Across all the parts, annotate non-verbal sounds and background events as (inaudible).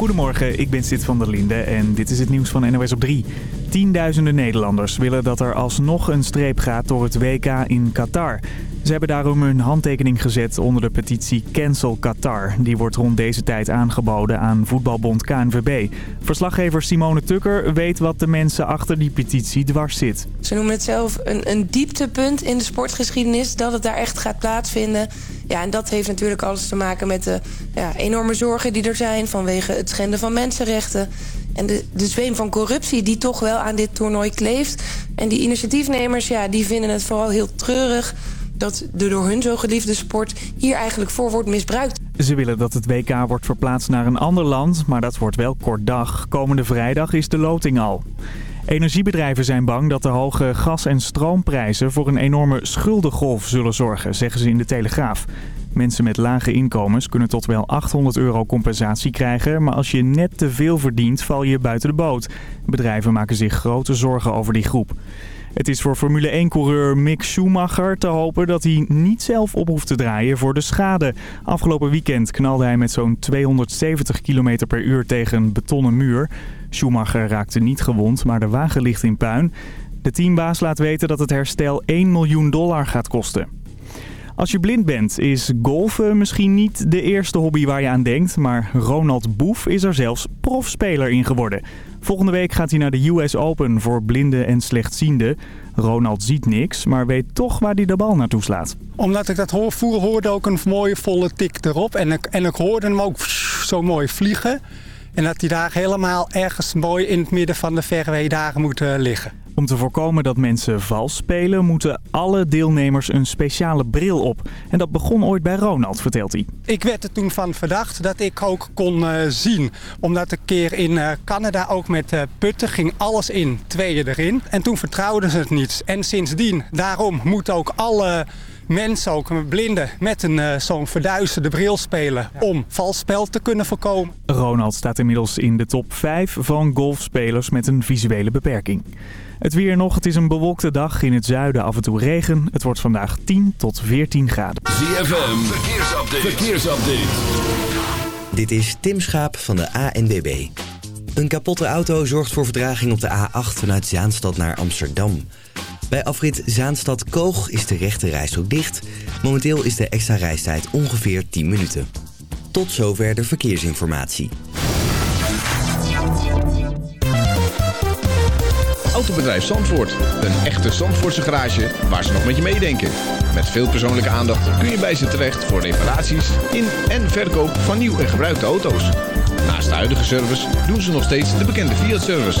Goedemorgen, ik ben Sid van der Linde en dit is het nieuws van NOS op 3. Tienduizenden Nederlanders willen dat er alsnog een streep gaat door het WK in Qatar. Ze hebben daarom hun handtekening gezet onder de petitie Cancel Qatar. Die wordt rond deze tijd aangeboden aan voetbalbond KNVB. Verslaggever Simone Tukker weet wat de mensen achter die petitie dwars zit. Ze noemen het zelf een, een dieptepunt in de sportgeschiedenis... dat het daar echt gaat plaatsvinden. Ja, en dat heeft natuurlijk alles te maken met de ja, enorme zorgen die er zijn... vanwege het schenden van mensenrechten... En de, de zweem van corruptie die toch wel aan dit toernooi kleeft. En die initiatiefnemers ja, die vinden het vooral heel treurig dat de door hun zo geliefde sport hier eigenlijk voor wordt misbruikt. Ze willen dat het WK wordt verplaatst naar een ander land, maar dat wordt wel kort dag. Komende vrijdag is de loting al. Energiebedrijven zijn bang dat de hoge gas- en stroomprijzen voor een enorme schuldengolf zullen zorgen, zeggen ze in de Telegraaf. Mensen met lage inkomens kunnen tot wel 800 euro compensatie krijgen, maar als je net te veel verdient val je buiten de boot. Bedrijven maken zich grote zorgen over die groep. Het is voor Formule 1-coureur Mick Schumacher te hopen dat hij niet zelf op hoeft te draaien voor de schade. Afgelopen weekend knalde hij met zo'n 270 km per uur tegen een betonnen muur. Schumacher raakte niet gewond, maar de wagen ligt in puin. De teambaas laat weten dat het herstel 1 miljoen dollar gaat kosten. Als je blind bent, is golfen misschien niet de eerste hobby waar je aan denkt. Maar Ronald Boef is er zelfs profspeler in geworden. Volgende week gaat hij naar de US Open voor blinden en slechtzienden. Ronald ziet niks, maar weet toch waar hij de bal naartoe slaat. Omdat ik dat hoor, voer hoorde ook een mooie volle tik erop. En ik, en ik hoorde hem ook zo mooi vliegen. En dat hij daar helemaal ergens mooi in het midden van de fairway daar moet uh, liggen. Om te voorkomen dat mensen vals spelen, moeten alle deelnemers een speciale bril op. En dat begon ooit bij Ronald, vertelt hij. Ik werd er toen van verdacht dat ik ook kon uh, zien. Omdat een keer in uh, Canada ook met uh, putten ging alles in, tweeën erin. En toen vertrouwden ze het niet. En sindsdien, daarom moeten ook alle mensen, ook blinden, met een uh, zo'n verduisterde bril spelen om vals spel te kunnen voorkomen. Ronald staat inmiddels in de top 5 van golfspelers met een visuele beperking. Het weer nog, het is een bewolkte dag. In het zuiden af en toe regen. Het wordt vandaag 10 tot 14 graden. ZFM, verkeersupdate. verkeersupdate. Dit is Tim Schaap van de ANWB. Een kapotte auto zorgt voor verdraging op de A8 vanuit Zaanstad naar Amsterdam. Bij afrit Zaanstad-Koog is de rechte rijstrook dicht. Momenteel is de extra reistijd ongeveer 10 minuten. Tot zover de verkeersinformatie. Autobedrijf Zandvoort. Een echte Zandvoortse garage waar ze nog met je meedenken. Met veel persoonlijke aandacht kun je bij ze terecht voor reparaties in en verkoop van nieuw en gebruikte auto's. Naast de huidige service doen ze nog steeds de bekende Fiat-service.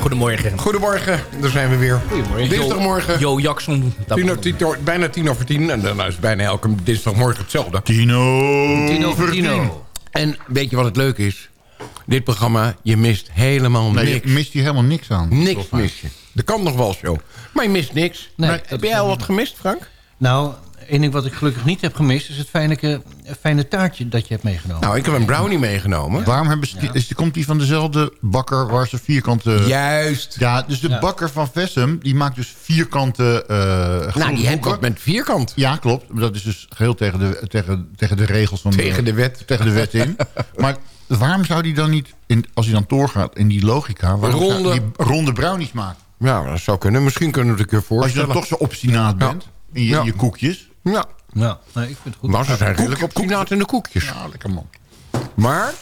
Goedemorgen. Goedemorgen, daar zijn we weer. Goedemorgen. Dinsdagmorgen. Jo Jackson. Tien, tien bijna tien over tien. En dan is bijna elke dinsdagmorgen hetzelfde. Tino. Tino voor Tino. En weet je wat het leuke is? Dit programma, je mist helemaal Nee, niks. je mist hier helemaal niks aan. Niks mis je. Er kan nog wel zo. Maar je mist niks. Nee, Maar dat heb jij al wat gemist, Frank? Nou, ding wat ik gelukkig niet heb gemist... is het fijne, fijne taartje dat je hebt meegenomen. Nou, ik heb een brownie meegenomen. Waarom hebben ze... Is, komt die van dezelfde bakker waar ze vierkante... Juist. Ja, dus de Ja. bakker van Vessem, die maakt dus vierkante eh Nou, die met vierkant. Ja, klopt. Dat is dus geheel tegen de, tegen, tegen de regels van Tegen de wet. Tegen de wet in. (laughs) maar waarom zou die dan niet, in, als hij dan doorgaat in die logica... waarom zou Ronde- die ronde brownies maken? Ja, dat zou kunnen. Misschien kunnen we het een keer Als je voorstellen. dan toch zo obstinaat bent in je, Ja. je koekjes... Ja, Ja, nee, ik vind het goed. maar ze zijn redelijk op koekjes. in de koekjes. Ja, lekker man. Maar,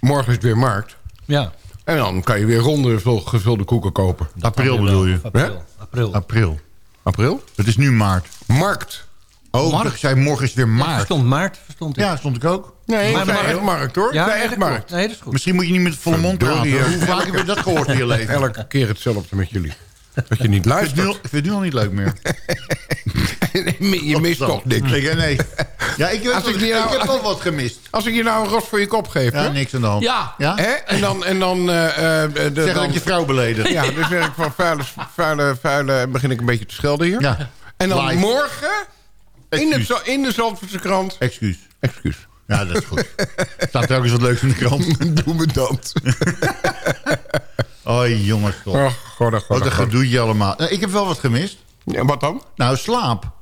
morgen is het weer markt. Ja. En dan kan je weer ronde gevul- gevulde koeken kopen. April bedoel je? April. April. April. April? Het is nu maart. Markt. Oh, Markt? ik zei morgen is weer Ja, maart. verstond maart, verstond ik. Ja, stond ik ook. Nee, Maar ik zei markt. echt markt hoor. ja ik zei nee, echt markt. Nee, dat is goed. Misschien moet je niet met volle mond praten. Hoe vaak heb je dat gehoord in je leven? Elke keer hetzelfde met jullie. Dat je niet luistert. ik vind het nu al niet leuk meer. (laughs) (laughs) je mist toch niks. Ik, nee. (laughs) Ja, ik, weet Als wel- ik ik nou- heb wel wat gemist. Als ik je nou een ros voor je kop geef, Ja, hè? niks aan de hand. Ja. Ja? Hè? En dan... En dan, eh, eh, de, Zeg dan dat je vrouw beledigt. Ja, dus zeg ik van vuile, vuile, vuile... begin ik een beetje te schelden hier. Ja. En dan Live. morgen... In, het. Za- in de Zandvoortse krant... Excuus. Excuus. Ja, dat is goed. Staat eens wat leuks in de krant. (laughs) Doe me dat. Oh, jongens toch. Oh, god, oh, god, Wat oh, een god. gedoetje allemaal. Eh, Ik heb wel wat gemist. Ja, wat dan? Nou, slaap.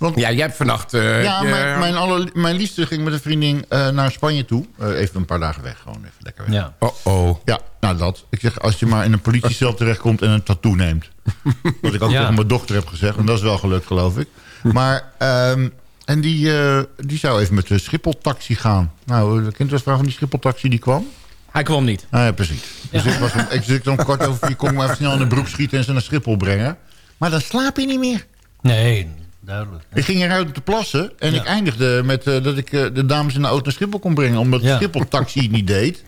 Want Ja, jij hebt vannacht... eh, ja, je- mijn, mijn, aller, mijn liefste ging met een vriendin eh, naar Spanje toe. Eh, even een paar dagen weg. Gewoon even lekker weg. Ja. Oh-oh. Ja, nou dat. Ik zeg, als je maar in een politiecel terechtkomt en een tattoo neemt. (laughs) Wat ik ook Ja. tegen mijn dochter heb gezegd. En dat is wel gelukt, geloof ik. Maar, ehm, en die, eh, die zou even met de Schiphol-taxi gaan. Nou, de kindervrouw van die Schiphol-taxi die kwam. Hij kwam niet. Nou ja, precies. Dus ik was om, ik zit om kwart over vier, kon ik maar even snel in de broek schieten en ze naar Schiphol brengen. Maar dan slaap je niet meer. Nee, duidelijk. Ik ging eruit om te plassen en ik eindigde met eh, dat ik eh, de dames in de auto naar Schiphol kon brengen. Omdat de Ja. Schiphol-taxi het niet deed.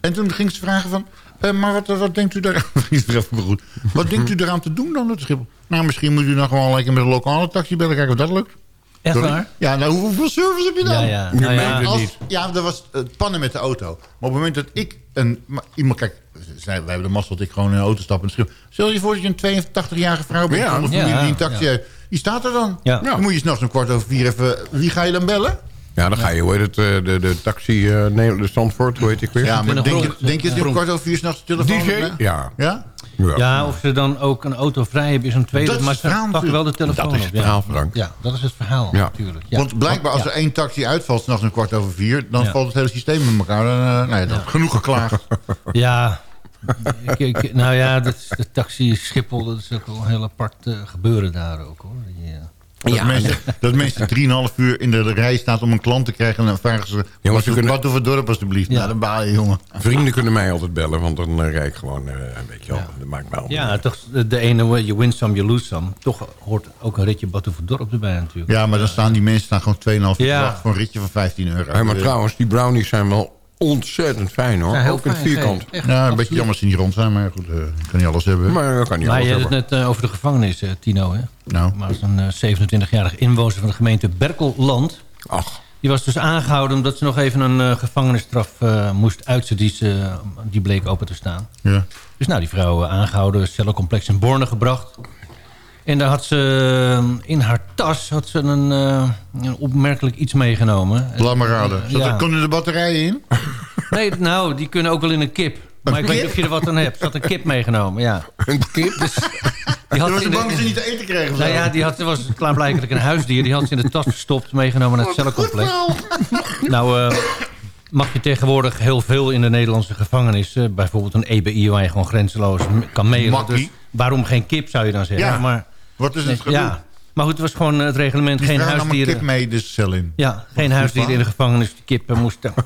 En toen ging ze vragen van, eh, maar wat, wat denkt u daar... (laughs) Vriend, even goed. Wat denkt u eraan te doen dan met de Schiphol? Nou, misschien moet u dan gewoon lekker met een lokale taxi bellen kijken of dat lukt. Echt Sorry? waar? Ja, nou, hoeveel service heb je dan? Ja, ja. Nou ja. Als, ja, dat was het pannen met de auto. Maar op het moment dat ik een... maar iemand, kijk, wij hebben de mazzel dat ik gewoon in een auto stap en schreeuw. Stel je voor dat je een 82-jarige vrouw bent Ja. zonder familie Ja, die een taxi ja. heeft. Die staat er dan. Ja. Dan moet je s'nachts om kwart over vier even... Wie ga je dan bellen? Ja, dan ga je, hoe heet het, eh, de, de taxi, eh nee, de Stanford, hoe heet ik weer? Ja, in maar een denk je, denk je dat je om kwart over vier s'nachts de telefoon... DJ? hebt? Ja. Ja? Ja. Ja, of ze dan ook een auto vrij hebben is een tweede. Dat is maar het ze verhaal pakken wel de telefoon Dat is het ja. verhaal, Frank. Ja, dat is het verhaal Ja. natuurlijk. Ja. Want blijkbaar als Ja. er één taxi uitvalt s'nachts om kwart over vier... dan Ja. valt het hele systeem met elkaar. Dan, eh, nou ja, dan Genoeg geklaagd. Ja, ik, ik- nou ja, dat, de taxi Schiphol, dat is ook wel een heel apart eh, gebeuren daar ook hoor. Eh, Dat, mensen, dat mensen 3,5 uur in de rij staat om een klant te krijgen... en dan vragen ze, maar wat, wat, kunnen- wat voor dorp alstublieft? Ja. Nou, dan baal je, jongen. Vrienden kunnen mij altijd bellen, want dan eh, rijd ik gewoon, eh, weet je wel, dat maakt mij allemaal ja, toch de, ene, je win some, you lose some. Toch hoort ook een ritje Batuverdorp erbij natuurlijk. Ja, maar dan staan die mensen staan gewoon 2,5 uur Ja. voor een ritje van 15 euro. Hey, maar trouwens, die brownies zijn wel ontzettend fijn hoor. Ja, Ook in het vierkant. echt, Ja, een absoluut. beetje jammer als ze niet rond zijn, maar goed, eh, ik kan niet alles hebben. Maar dat kan niet Maar alles je had het net eh, over de gevangenis, eh, Tino. Hè? Nou, Maar dat is een eh, 27-jarig inwoner van de gemeente Berkelland. Ach, Die was dus aangehouden omdat ze nog even een eh, gevangenisstraf eh, moest uitzetten. Die, ze- die bleek open te staan. ja. Dus nou, die vrouw eh, aangehouden, cellencomplex in Borne gebracht. En daar had ze eh, in haar tas had ze een, eh, een opmerkelijk iets meegenomen. Laat maar raden. Zat Ja. er, konden de batterijen in? Nee, nou, die kunnen ook wel in een kip. Maar ik weet niet of je er wat aan hebt. Ze had een kip meegenomen, ja. een kip. Dus die had was bang dat ze niet te eten kregen. Nou ja, die had, was klaarblijkelijk een huisdier. Die had ze in de tas gestopt, meegenomen naar het cellencomplex. Nou, eh, mag je tegenwoordig heel veel in de Nederlandse gevangenis. eh, bijvoorbeeld een EBI waar je gewoon grenzeloos kan mailen. Dus waarom geen kip, zou je dan zeggen. Ja, maar, Wat is het gedoe? ja. maar goed, het was gewoon het reglement. Die geen nam een huisdieren. kip mee de cel in. Ja, geen huisdieren in de gevangenis. Die kippen moesten (laughs)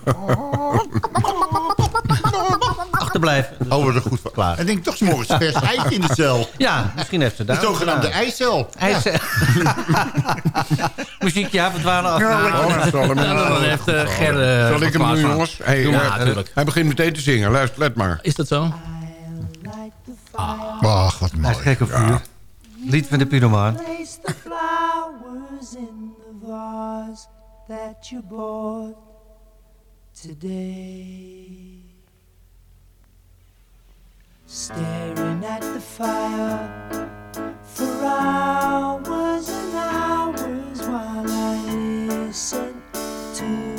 achterblijven. Oh, wat een goed verklaar. En denk toch morgens vers ijs in de cel. (laughs) Ja, misschien heeft ze De daar... zogenaamde gedaan. ijscel. IJs... (laughs) Muziekje af, het waren af. Oh, dat zal hem. En dan heeft uh, Ger... eh, Zal ik hem van- jongens? Hey, Ja, eh, natuurlijk. hij begint meteen te zingen. Luister, let maar. Is dat zo? Ach, wat Hij mooi. is gek op vuur. Lied van de pyromaan. Place the flowers in the vase that you bought today. Staring at the fire for hours and hours while I listen to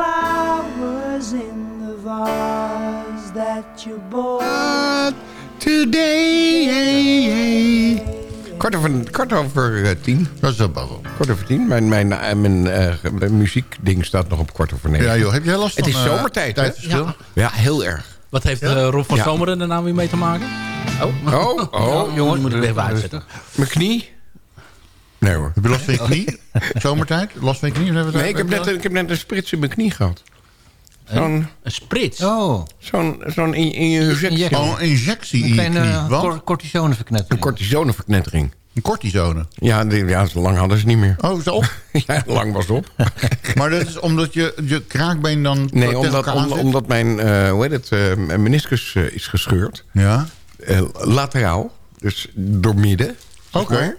flowers in the vase that you bought. Today. Kwart over, kwart over eh, tien. Dat is wel. Kwart over tien. Mijn, mijn, eh, mijn eh, mijn muziekding staat nog op kwart over negen. Ja joh, heb jij last Het van is eh, zomertijd, hè? tijdverschil? Ja. Ja, heel erg. Wat heeft eh, Rob van Ja. Zomeren er nou weer mee te maken? Oh, oh, oh. jongens, moet ik even uitzetten. Mijn knie? Nee hoor. Heb je last van je knie? (laughs) Zomertijd? Last van je knie? Of hebben we Nee, ik het heb, over? net, ik heb net een sprits in mijn knie gehad. Zo'n Een sprits. Oh, zo'n zo'n in, in je injectie. Oh, een injectie in een je knie. kleine Wat? cor cortisoneverknettering. Een cortisoneverknettering. Een cortisone. Ja, die, ja, zo lang hadden ze niet meer. Oh, is dat op? (laughs) ja, lang was het op. (laughs) maar dat is omdat je, je kraakbeen dan Nee, omdat, om- omdat mijn eh, hoe heet het, eh, mijn meniscus eh, is gescheurd. Ja. Eh, lateraal, dus door midden. Oké.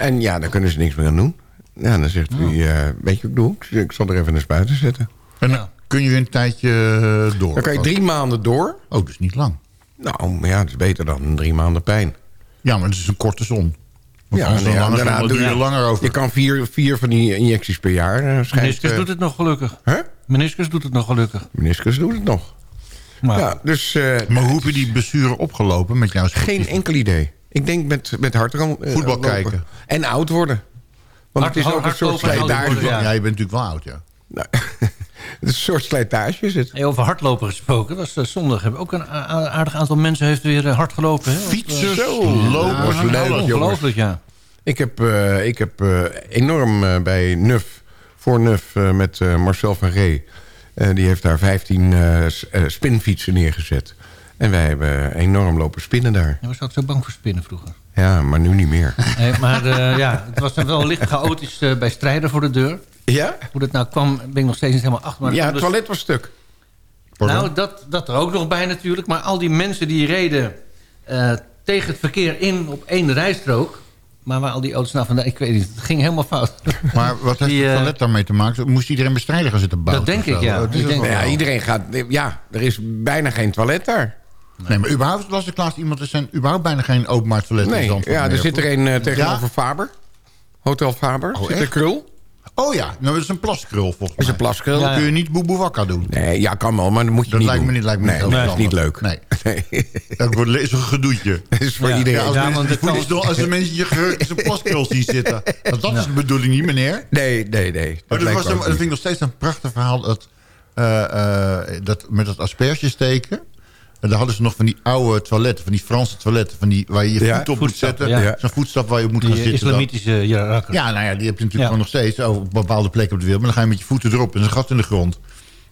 En ja, daar kunnen ze niks meer aan doen. Ja, dan zegt hij, eh, weet je wat ik doe? Ik- Ik zal er even een spuiten zetten. En dan kun je een tijdje eh, door. Dan kan je drie maanden door. Oh, is niet lang. Nou, maar ja, dat is beter dan drie maanden pijn. Ja, maar het is een korte zon. Want Ja, nee, ja, daarna doe je je- langer over. Je kan vier, vier van die injecties per jaar. eh, schijnt, Meniscus doet het nog gelukkig. Hè? Meniscus doet het nog gelukkig. Meniscus doet het nog. Maar Ja, dus... eh, Maar hoe heb je die blessure opgelopen met jouw Geen enkel idee. Ik denk met, met hard eh, Voetbal lopen. kijken. En oud worden. Want Hard- het is ook een soort slijtage. Ja. ja. je bent natuurlijk wel oud, ja. Nou, (laughs) het is een soort slijtage is het. Hey, over hardlopen gesproken. was eh, zondag. Hebben ook een aardig aantal mensen heeft weer eh, hard gelopen. Hè? Fietsers, Zo, lopen, leuk. Ongelooflijk, ja. Ik heb, eh, ik heb eh, enorm eh, bij NUF, voor NUF eh, met eh, Marcel van Ree... die heeft daar 15 eh, s- eh, spinfietsen neergezet. En wij hebben enorm lopen spinnen daar. Je was ook zo bang voor spinnen vroeger. Ja, maar nu niet meer. (laughs) Nee, maar eh, ja, het was dan wel licht chaotisch eh, bij strijden voor de deur. Ja? Hoe dat nou kwam, ben ik nog steeds niet helemaal achter. Maar Ja, het dus- toilet was stuk. Nou, dat, dat er ook nog bij natuurlijk. Maar al die mensen die reden eh, tegen het verkeer in op één rijstrook... Maar waar al die auto's nou vandaan... Ik weet niet, het ging helemaal fout. (laughs) Maar wat heeft Die, het toilet daarmee te maken? Moest iedereen bestrijden gaan zitten bouwen? Dat denk ik, ja. Oh, Ik denk- ja, iedereen gaat... Ja, er is bijna geen toilet daar. Nee, maar überhaupt las ik laatst iemand... er zijn überhaupt bijna geen openbaar toiletten in Nee, Zandvoort ja, er meer. zit er een eh, tegenover Ja? Faber. Hotel Faber. Oh, zit er krul. Oh ja, nou, dat is een plaskrul volgens mij. is een plaskrul. Dan kun je niet boeboe wakka doen. Nee, ja, kan wel, maar dat moet je Dat niet lijkt me doen. niet, lijkt me nee, niet dat is niet leuk. Nee. (laughs) Dat wordt is een gedoetje. (laughs) Dat is voor Ja. iedereen. Ja, als, Ja, mensen, want (laughs) die de kans- als de mensen je geheugen zijn plaskrul zien zitten. Want dat is de bedoeling niet, meneer. Nee, nee, nee. Maar dat, was me een, dat vind ik nog steeds een prachtig verhaal. Dat, eh, eh, dat, met dat asperges steken. En daar hadden ze nog van die oude toiletten. Van die Franse toiletten. Van die, waar je je Ja, voet op moet zetten. ja. Zo'n voetstap waar je op moet gaan Die eh, zitten. dan. islamitische Iraker. Ja, nou ja, die heb je natuurlijk Ja. nog steeds over op bepaalde plekken op de wereld. Maar dan ga je met je voeten erop. En een gat in de grond.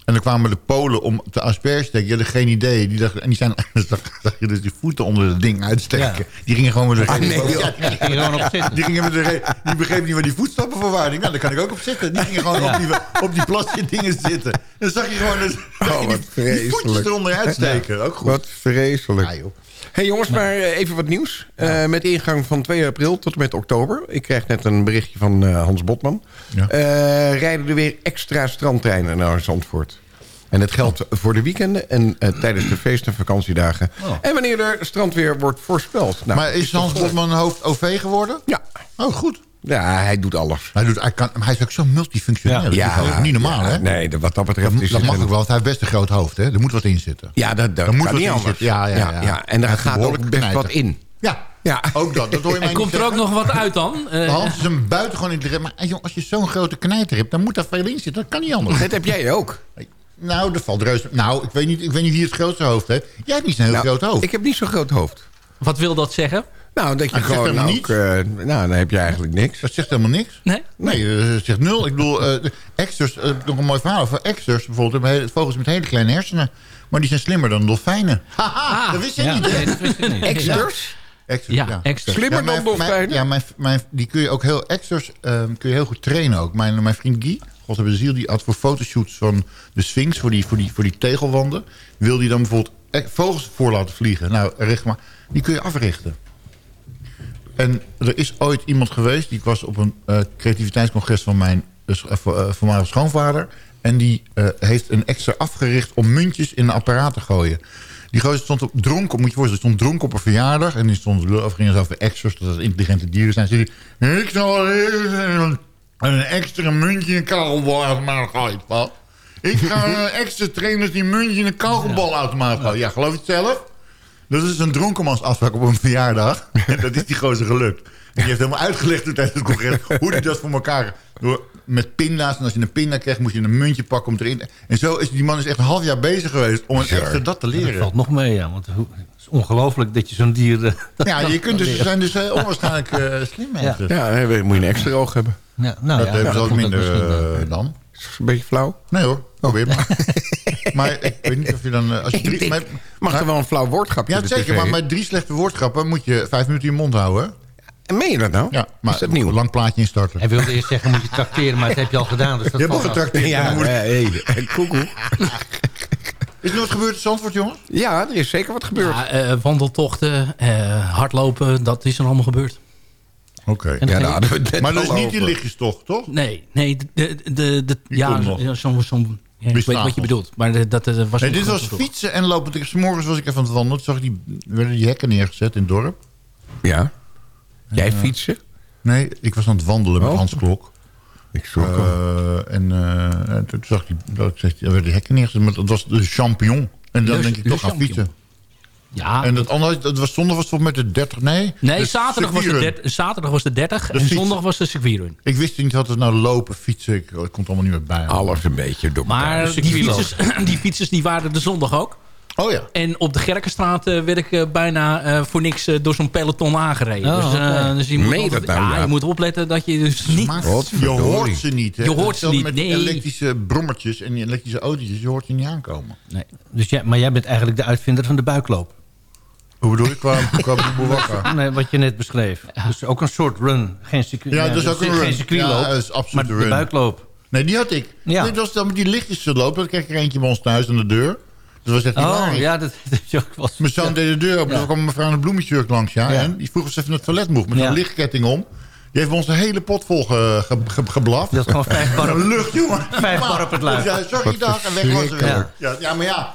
En dan kwamen de Polen om te asperge steken. Die hadden geen idee. Die dachten, en die zijn, (laughs) zag je dus die voeten onder het ding uitsteken. Ja. Die gingen gewoon met de Ah, nee, joh. (laughs) Ja, die, Ging er gewoon op zitten. die gingen met de re- Die begreep niet waar die voetstappen voor waren. Nou, daar kan ik ook op zitten. Die gingen gewoon op die, op die plasje dingen zitten. En dan zag je gewoon dus, Oh, (laughs) die, die voetjes eronder uitsteken. Ook goed. Wat vreselijk. Joh. Hey jongens, maar eh, even wat nieuws. Eh, met ingang van 2 april tot en met oktober. Ik krijg net een berichtje van eh, Hans Botman. Ja. Rijden er weer extra strandtreinen naar Zandvoort. En het geldt voor de weekenden en tijdens de feest- en vakantiedagen. En wanneer er strandweer wordt voorspeld. Nou, maar is Hans Botman hoofd OV geworden? Ja. Oh, goed. Ja, hij doet alles. Hij, doet, hij, kan, hij is ook zo multifunctioneel. Dat is niet normaal, ja, hè? Nee, de- wat dat betreft Dat, is dat mag ook wel, want hij heeft best een groot hoofd. Hè? Er moet wat in zitten. Ja, dat, dat moet kan wat niet in anders. zitten. Ja, ja, ja. En daar gaat ook behoorlijk best wat in. Ja, Ja. ook dat. Dat hoor je (laughs) mij En niet komt er ook nog wat uit dan? Eh, (laughs) Hans is een buitengewoon intelligent. Maar joh, als je zo'n grote knijter hebt, dan moet daar veel in zitten. Dat kan niet anders. Dat heb jij ook. Nou, dat valt reuze. Nou, ik weet, niet, ik weet niet wie het grootste hoofd heeft. Jij hebt niet zo'n heel Nou, groot hoofd. Ik heb niet zo'n groot hoofd. wat wil dat zeggen? Nou, dat je gewoon helemaal ook... niets. eh, nou, dan heb je eigenlijk niks. Dat zegt helemaal niks. Nee? Nee, eh, dat zegt nul. Ik bedoel, eh de exters, eh, nog een mooi verhaal over exters. Bijvoorbeeld vogels met hele kleine hersenen. Maar die zijn slimmer dan dolfijnen. (laughs) Haha, dat wist je ja, niet, hè? nee, dat wist ik niet. (laughs) Exters? Extras, Ja, extras. Slimmer mijn- dan dolfijnen? Ja, mijn, mijn, die kun je ook heel extras ehm, kun je heel goed trainen ook. Mijn, mijn vriend Guy, God hebben de ziel, die had voor fotoshoots van de Sphinx, voor die, voor die, voor die tegelwanden, wil die dan bijvoorbeeld eh, vogels voor laten vliegen. Nou, richt maar, die kun je africhten. En er is ooit iemand geweest, die was op een eh, creativiteitscongres van mijn uh, voormalige schoonvader. En die eh, heeft een extra afgericht om muntjes in een apparaat te gooien. Die gozer stond op dronken, moet je voorstellen, stond dronken op een verjaardag. En die stond gingen ze over extras, dat het intelligente dieren zijn. Zei hij, ik zal een, extra muntje in een kauwgombalautomaat gooien. Wat? Ik ga een extra trainers die muntje in een kauwgombalautomaat gooien. Ja, geloof je het zelf? Dat is een dronkenmansafspraak op een verjaardag. En (laughs) dat is die gozer gelukt. En die heeft helemaal uitgelegd toen tijdens het congres... hoe hij dat voor elkaar... Door, met pinda's. En als je een pinda krijgt, moet je een muntje pakken om erin... En zo is die man is echt een half jaar bezig geweest... om een dat te Dat leren. valt nog mee, ja. Want hoe- het is ongelooflijk dat je zo'n dier... eh, (laughs) Ja, je kunt dus, (laughs) ze zijn dus eh, onwaarschijnlijk eh, slim Ja. mensen. Ja, dan moet je een extra oog hebben. Ja, nou, dat ja, hebben ze ook dat minder dan. Is dat een beetje flauw? Nee hoor, probeer maar. Maar ik weet niet of je dan... eh, als je (laughs) Ik drie, denk, met- Mag er wel een flauw woordgrapje ja, zeker. Maar met drie slechte woordgrappen moet je vijf minuten in je mond houden. En meen je dat nou? Ja, maar is dat nieuw? een lang plaatje instarten. Hij wilde eerst zeggen, moet je trakteren, maar dat heb je al gedaan. Dus dat Je hebt al getrakteerd. Ja, ja, hey, koekoe. (laughs) Is er nog wat gebeurd in Zandvoort, jongens? Ja, er is zeker wat gebeurd. Ja, eh, wandeltochten, eh, hardlopen, dat is er allemaal gebeurd. Oké. En Ja, net Maar dat is niet die over. lichtjestocht, toch? Nee, nee, de, de, de, ja, zo'n... Zo ja, ik weet wat je bedoelt, maar dat, dat was Nee, dit was fietsen en lopen. Ik- 's Morgens was ik even aan het wandelen. Toen zag ik die, werden die hekken neergezet in het dorp. Ja. Jij fietsen? Nee, ik was aan het wandelen met Oh. Hans Klok. Ik zoek hem. Eh, en eh, en toen zag ik, dat ik zeg, er werden hekken neergezet. Maar dat was de champignon. En dan De- denk ik toch gaan fietsen. Ja, En dat andere, dat was zondag was het met de 30. Nee, nee, zaterdag was, de circuitrun. 30, zaterdag was de 30 en fiets. zondag was de circuitrun. Ik wist niet wat het nou lopen, fietsen. Ik, het komt allemaal niet meer bij. Alles een beetje door elkaar. Maar die fietsers, (clears throat) die fietsers die waren de zondag ook. Oh ja. En op de Gerkenstraat eh, werd ik eh, bijna eh, voor niks door zo'n peloton aangereden. Oh, dus, eh, dus je moet, Meen je altijd- dat nou, ja, ja? je moet opletten dat je dus niet... Je hoort ze niet. Hè? Je hoort ze niet, met die nee. elektrische brommertjes en die elektrische autootjes. Je hoort je niet aankomen. Nee. Dus jij, maar jij bent eigenlijk de uitvinder van de buikloop. Hoe bedoel je? Qua, qua Boewakka? (laughs) Nee, wat je net beschreef. Dus ook een soort run. Geen circuit, Ja, dat is ook een geen run. circuitloop, Ja, dat is absoluut maar een de run. buikloop. Nee, die had ik. Ja. Nee, dat was dan met die lichtjes te lopen. Dan kreeg ik er eentje bij ons thuis aan de deur. Dat was echt Oh, hilarisch. ja, dat, (laughs) dat wel Mijn zoon deed de deur open. Ja. Er kwam een mevrouw in een bloemetjurk langs. Ja, Ja. En die vroeg of ze even naar het toilet mocht. Met Ja. zo'n lichtketting om. Die heeft ons de hele pot vol ge, ge, ge- geblaft. Dat gewoon vijf bar op, Lucht, jongen. vijf bar op het luik. Ja, sorry, dag. En weg was weer. Ja. ja, maar ja.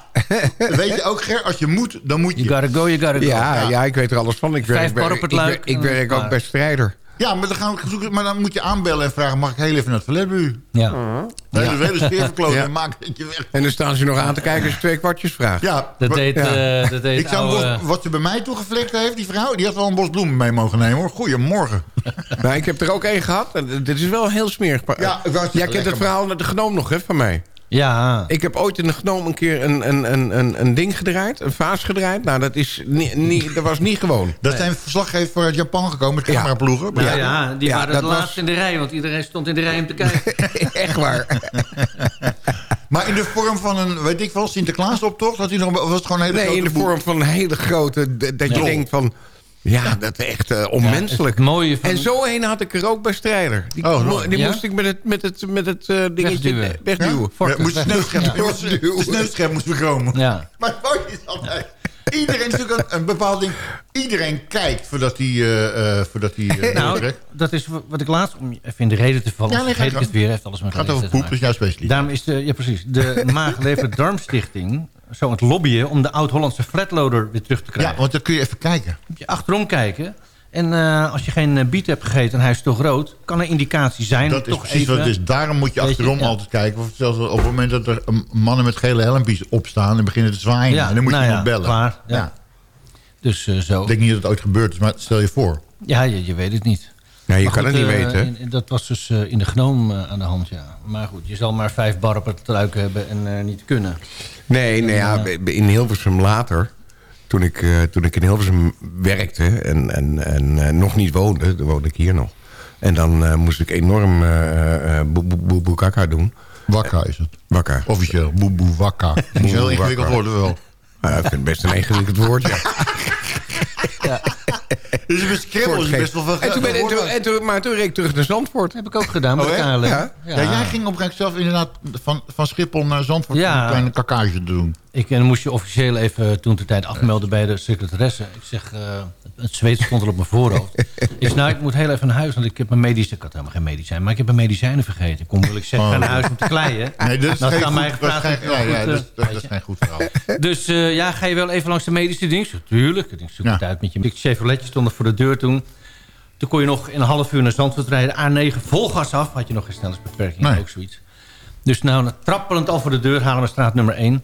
Weet je ook, Ger, als je moet, dan moet je. You gotta go, you gotta go. Ja, ja, ik weet er alles van. Ik Vijf werk, bar op het ik, luik, werk- ik werk ook bij strijder. Ja, maar dan, gaan we zoeken, maar dan moet je aanbellen en vragen... mag ik heel even naar het toilet bij u? Ja. Nee, de hele sfeer verkloten Ja. en maak dat je weg. En dan staan ze nog aan te kijken als je twee kwartjes vraagt. Ja, Dat deed, Ja. eh, dat deed ik zou een oude- bos- wat ze bij mij toegeflikt heeft, die vrouw... die had wel een bos bloemen mee mogen nemen, hoor. Goedemorgen. (laughs) Nou, ik heb er ook één gehad. En Dit is wel heel smerig. Ja, ik het Jij kent het verhaal de gnoom nog, hè, van mij. Ja. Ik heb ooit in de gnoom een keer een, een, een, een, een ding gedraaid. Een vaas gedraaid. Nou, dat, is niet, niet, dat was niet gewoon. (laughs) Dat zijn verslaggevers uit Japan gekomen met cameraploegen. Nou ja, die Ja, waren dat het laatst was- in de rij, want iedereen stond in de rij om te kijken. (laughs) Echt waar. (laughs) Maar in de vorm van een, weet ik wel, Sinterklaasoptocht? Had hij nog, was het gewoon een hele Nee, grote in de vorm van een hele grote... Dat je denkt van... Ja, dat is echt eh, onmenselijk. het mooie van- En zo een had ik er ook bij Strijder. Die, Oh, die ja? moest ik met het, met het, met het eh, dingetje Wegduwen. wegduwen. Ja, moest de (laughs) moest bekomen. Ja. (laughs) Maar het mooie is altijd... Iedereen is natuurlijk een, een bepaald ding. Iedereen kijkt voordat hij eh, eh, voordat hij eh, (laughs) Nou, dat is wat ik laatst, om even in de reden te vallen, Ja, nee, vergeet ik ga- het weer, heeft alles met gaat over poep, is jouw specialiteit. Daarom is de, ja precies, de Maag Darmstichting zo aan het lobbyen om de oud-Hollandse flatloader weer terug te krijgen. Ja, want dan kun je even kijken. Moet je achterom kijken. En eh, als je geen eh, biet hebt gegeten en hij is toch rood... kan een indicatie zijn. Dat is toch precies even, wat het is. Daarom moet je achterom ja. altijd kijken. Of zelfs op het moment dat er een- mannen met gele helmpjes opstaan... en beginnen te zwaaien. Ja, en dan moet nou je ja, nog bellen. klaar, ja. Dus eh, zo. Ik denk niet dat het ooit gebeurd is, maar stel je voor. Ja, je, je weet het niet. Ja, je Maar kan goed, het niet eh, weten. in- dat was dus eh, in de gnoom eh, aan de hand, ja. Maar goed, je zal maar vijf bar op het luik hebben en eh, niet kunnen. Nee, nee ja, in Hilversum later... Toen ik, eh, toen ik in Hilversum werkte en, en, en eh, nog niet woonde... dan woonde ik hier nog. En dan eh, moest ik enorm boekakka doen. Wakka is het. Wakka. Officieel. Boeboe wakka. Dat is heel ingewikkeld woord wel. Nou, ik vind het best een ingewikkeld woord, ja. (laughs) Dus je bent best wel veel en toen ben, en toen, en toen, Maar toen reed ik terug naar Zandvoort. heb ik ook gedaan met Oh, echt? KLM. Ja. Ja. jij ging op een gegeven moment zelf inderdaad van, van Schiphol naar Zandvoort... Ja. om een kleine kakage te doen. Ik en dan moest je officieel even toen de tijd afmelden bij de secretaresse. Ik zeg, eh, het zweet stond er op mijn voorhoofd. ik zeg, nou, ik moet heel even naar huis, want ik heb mijn medicijn... Ik had helemaal geen medicijn, maar ik heb mijn medicijnen vergeten. Ik kom wil ik zeggen, Oh. ga naar huis om te kleien. Nee, dat is geen goed, gevraagd geen, ja, dat, eh, dat, is geen goed verhaal. Dus eh, ja, ga je wel even langs de medische dienst? Tuurlijk. Ik denk, zoek Ja. het uit met je. Ik Chevroletjes stonden voor de deur toen. Toen kon je nog in een half uur naar Zandvoort rijden. A9 vol gas af. Had je nog geen snelheidsbeperking. Nee. Ook zoiets. Dus nou, trappelend al voor de deur. Haarlemmerstraat nummer 1.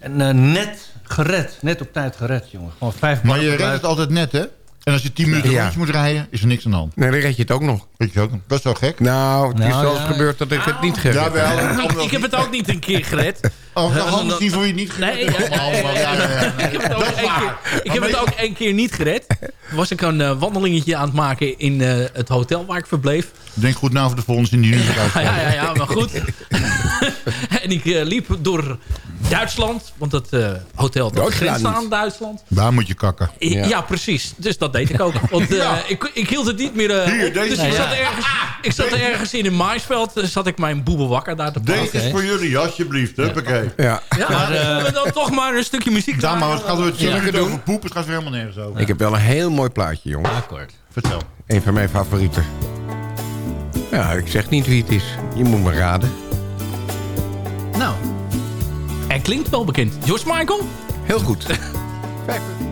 En eh, net gered. Net op tijd gered, jongen. Gewoon vijf Maar je redt het altijd net, hè? En als je tien minuten Ja. rondje moet rijden, is er niks aan de hand. Nee, dan red je het ook nog. Weet je ook? Dat is wel gek. Nou, het is Nou, wel eens ja. gebeurd dat ik het niet gered Ja, wel. (laughs) Ik, ik heb het ook niet een keer gered. Of de handen dan- zien voor je het niet gered Nee, hebt. ja, ja, Allemaal, ja, ja, ja. Ik heb het ook, Dat is één waar. keer, ik heb het ook één keer niet gered. Toen was ik een eh, wandelingetje aan het maken in eh, het hotel waar ik verbleef. Denk goed na voor de volgende zin die gaat (laughs) Ja, ja, ja, maar goed. (laughs) en ik eh, liep door Duitsland. Want het eh, hotel dat grenst aan Duitsland. Daar moet je kakken. I- Ja. Ja. precies. Dus dat deed ik ook. Want eh, ik, ik hield het niet meer eh, Hier, deze Dus is zat, ergens, (laughs) ik zat ergens in een maisveld. eh, Zat ik mijn boebel wakker daar te Deze pakken. is voor jullie, alsjeblieft. Huppakee. Ja. Ja, maar we dan toch maar een stukje muziek Daar maar, het gaat weer Ja. het over poep. Het gaat weer helemaal nergens over. Ik heb wel een heel mooi plaatje, jongen. Akkoord. Vertel. Een van mijn favorieten. Ja, ik zeg niet wie het is. Je moet me raden. Nou, hij klinkt wel bekend. George Michael? Heel goed. Let (laughs)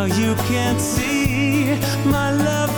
Now you can't see my love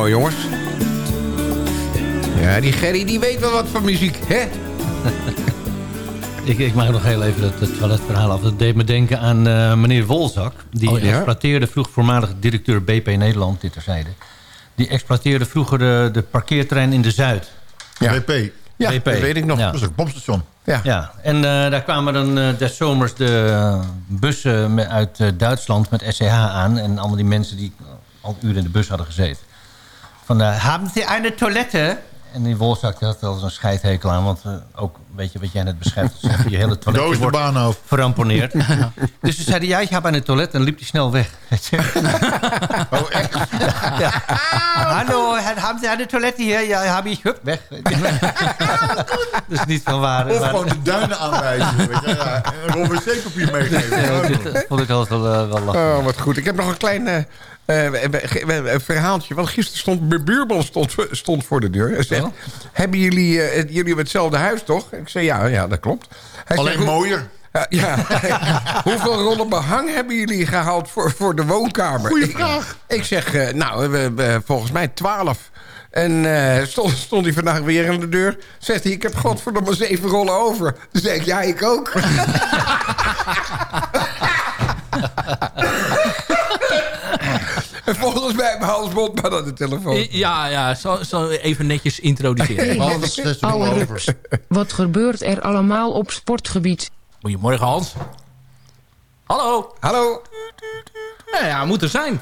mooi, jongens. Ja, die Gerry die weet wel wat van muziek, hè? (laughs) Ik, ik maak nog heel even dat, dat toiletverhaal af. Dat deed me denken aan eh, meneer Wolzak. Die Oh, ja? exploiteerde vroeg voormalig directeur BP Nederland, dit terzijde. Die exploiteerde vroeger de, de parkeerterrein in de Zuid. Ja. BP. Ja, BP. dat weet ik nog. Ja. Dat is een pompstation. Ja. Ja, en eh, daar kwamen dan eh, des zomers de bussen uit Duitsland met SCH aan. En allemaal die mensen die al uren in de bus hadden gezeten. Van, eh hebben ze een toilette? En die Wolzak had wel zo'n scheidhekel aan. Want eh, ook, weet je wat jij net beschrijft. je hele (laughs) toilet Doos de wordt veramponeerd. (laughs) dus ze zeiden, ja, ik heb aan het toilet. En liep hij snel weg. Je? (laughs) Oh, echt? Ja. Hallo, hebben ze aan de toilet hier? Ja, heb ik. Hup, weg. dus niet van waar. Of maar- gewoon de duinen aanwijzen. weet je. Ja, en een rol wc-papier meegeven. Ja, dit eh, vond ik altijd wel, eh, wel lachen. Oh, wat goed. Ik heb nog een klein eh, eh, eh, eh, verhaaltje. Want gisteren stond mijn buurman stond, stond voor de deur. Hij zegt, Oh. hebben jullie, jullie hebben hetzelfde huis, toch? Ik zei, ja, ja dat klopt. Hij Alleen mooier. Ja, ja. (laughs) Hoeveel rollen behang hebben jullie gehaald voor, voor de woonkamer? Goeie Ik- vraag. Ik, zeg, nou, we, we- volgens mij twaalf. En stond, stond hij vandaag weer aan de deur. Zegt hij, ik heb godverdomme zeven rollen over. Toen zei ik, ja, ik ook. (laughs) en volgens mij hebben Hans Botman aan de telefoon. Ja, ja zo, zo even netjes introduceren. (laughs) Wel over. (laughs) Wat gebeurt er allemaal op sportgebied? Goedemorgen Hans. Hallo. Hallo. Ja, ja, moet er zijn.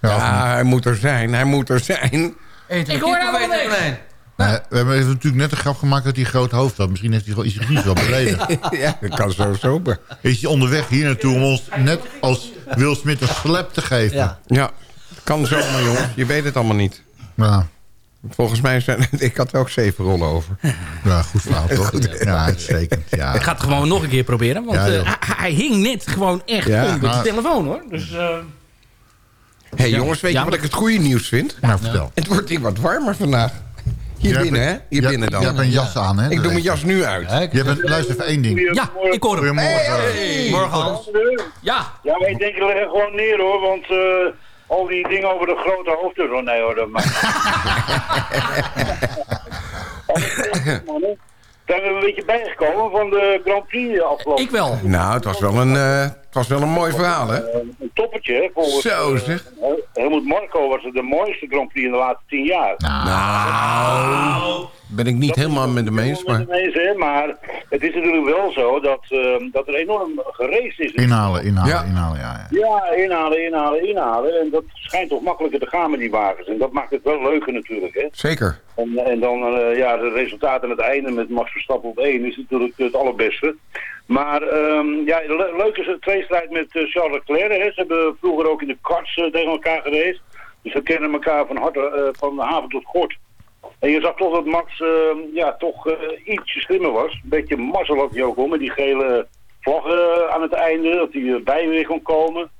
Ja, hij moet er zijn, hij moet er zijn. Ik hoor helemaal niks. Nee, we hebben even natuurlijk net een grap gemaakt dat hij een groot hoofd had. Misschien heeft hij iets niet wel beleden. (laughs) ja, dat kan zo sober. Is hij onderweg hier naartoe om ons net als Will Smith een slap te geven? Ja. Ja, kan zomaar, jongens. Je weet het allemaal niet. Ja, Volgens mij zijn... Ik had ook zeven rollen over. ja goed verhaal (laughs) toch? Ja, uitstekend. Ja. Ik ga het gewoon nog een keer proberen. Want Ja, eh, hij, hij hing net gewoon echt Ja. onder de telefoon hoor. Dus, eh, Hé hey, jongens, weet Ja, je wat ik het goede nieuws vind? Nou, vertel. Het wordt hier wat warmer vandaag. Hier binnen, hè? Hier binnen dan. jij hebt een jas aan, hè? Ik doe mijn jas nu uit. Je bent, luister even één ding. Ja, ik hoor hem. Goedemorgen. Morgen Hans. Ja. Ja, maar ik denk, ik leg gewoon neer hoor, want eh, al die dingen over de grote hoofden, oh, nee hoor, dat maakt (laughs) Zijn we een beetje bijgekomen van de Grand Prix afgelopen? Ik wel. Nou, het was wel een, eh, het was wel een mooi verhaal, hè? Een toppertje, hè? Volgens, Zo, eh, zeg. Helmut Marco was het de mooiste Grand Prix in de laatste tien jaar. Nou, ben ik niet helemaal met hem eens, maar... Hè, maar het is natuurlijk wel zo dat, eh, dat er enorm geraced is. Inhalen, inhalen, inhalen, ja. ja. Ja, inhalen, inhalen, inhalen. En dat schijnt toch makkelijker te gaan met die wagens. En dat maakt het wel leuker natuurlijk, hè. Zeker. En, en dan, eh, ja, de resultaten aan het einde met Max Verstappen op één is natuurlijk het allerbeste. Maar ehm, ja, le leuk is de tweestrijd met eh, Charles Leclerc. Hè. Ze hebben vroeger ook in de karts eh, tegen elkaar geweest. Dus we kennen elkaar van, harte, eh, van de haven tot gort. En je zag toch dat Max ehm, ja, toch ietsje slimmer was. Een beetje mazzel had hij ook hoor, met die gele vlaggen aan het einde. Dat hij erbij weer kon komen.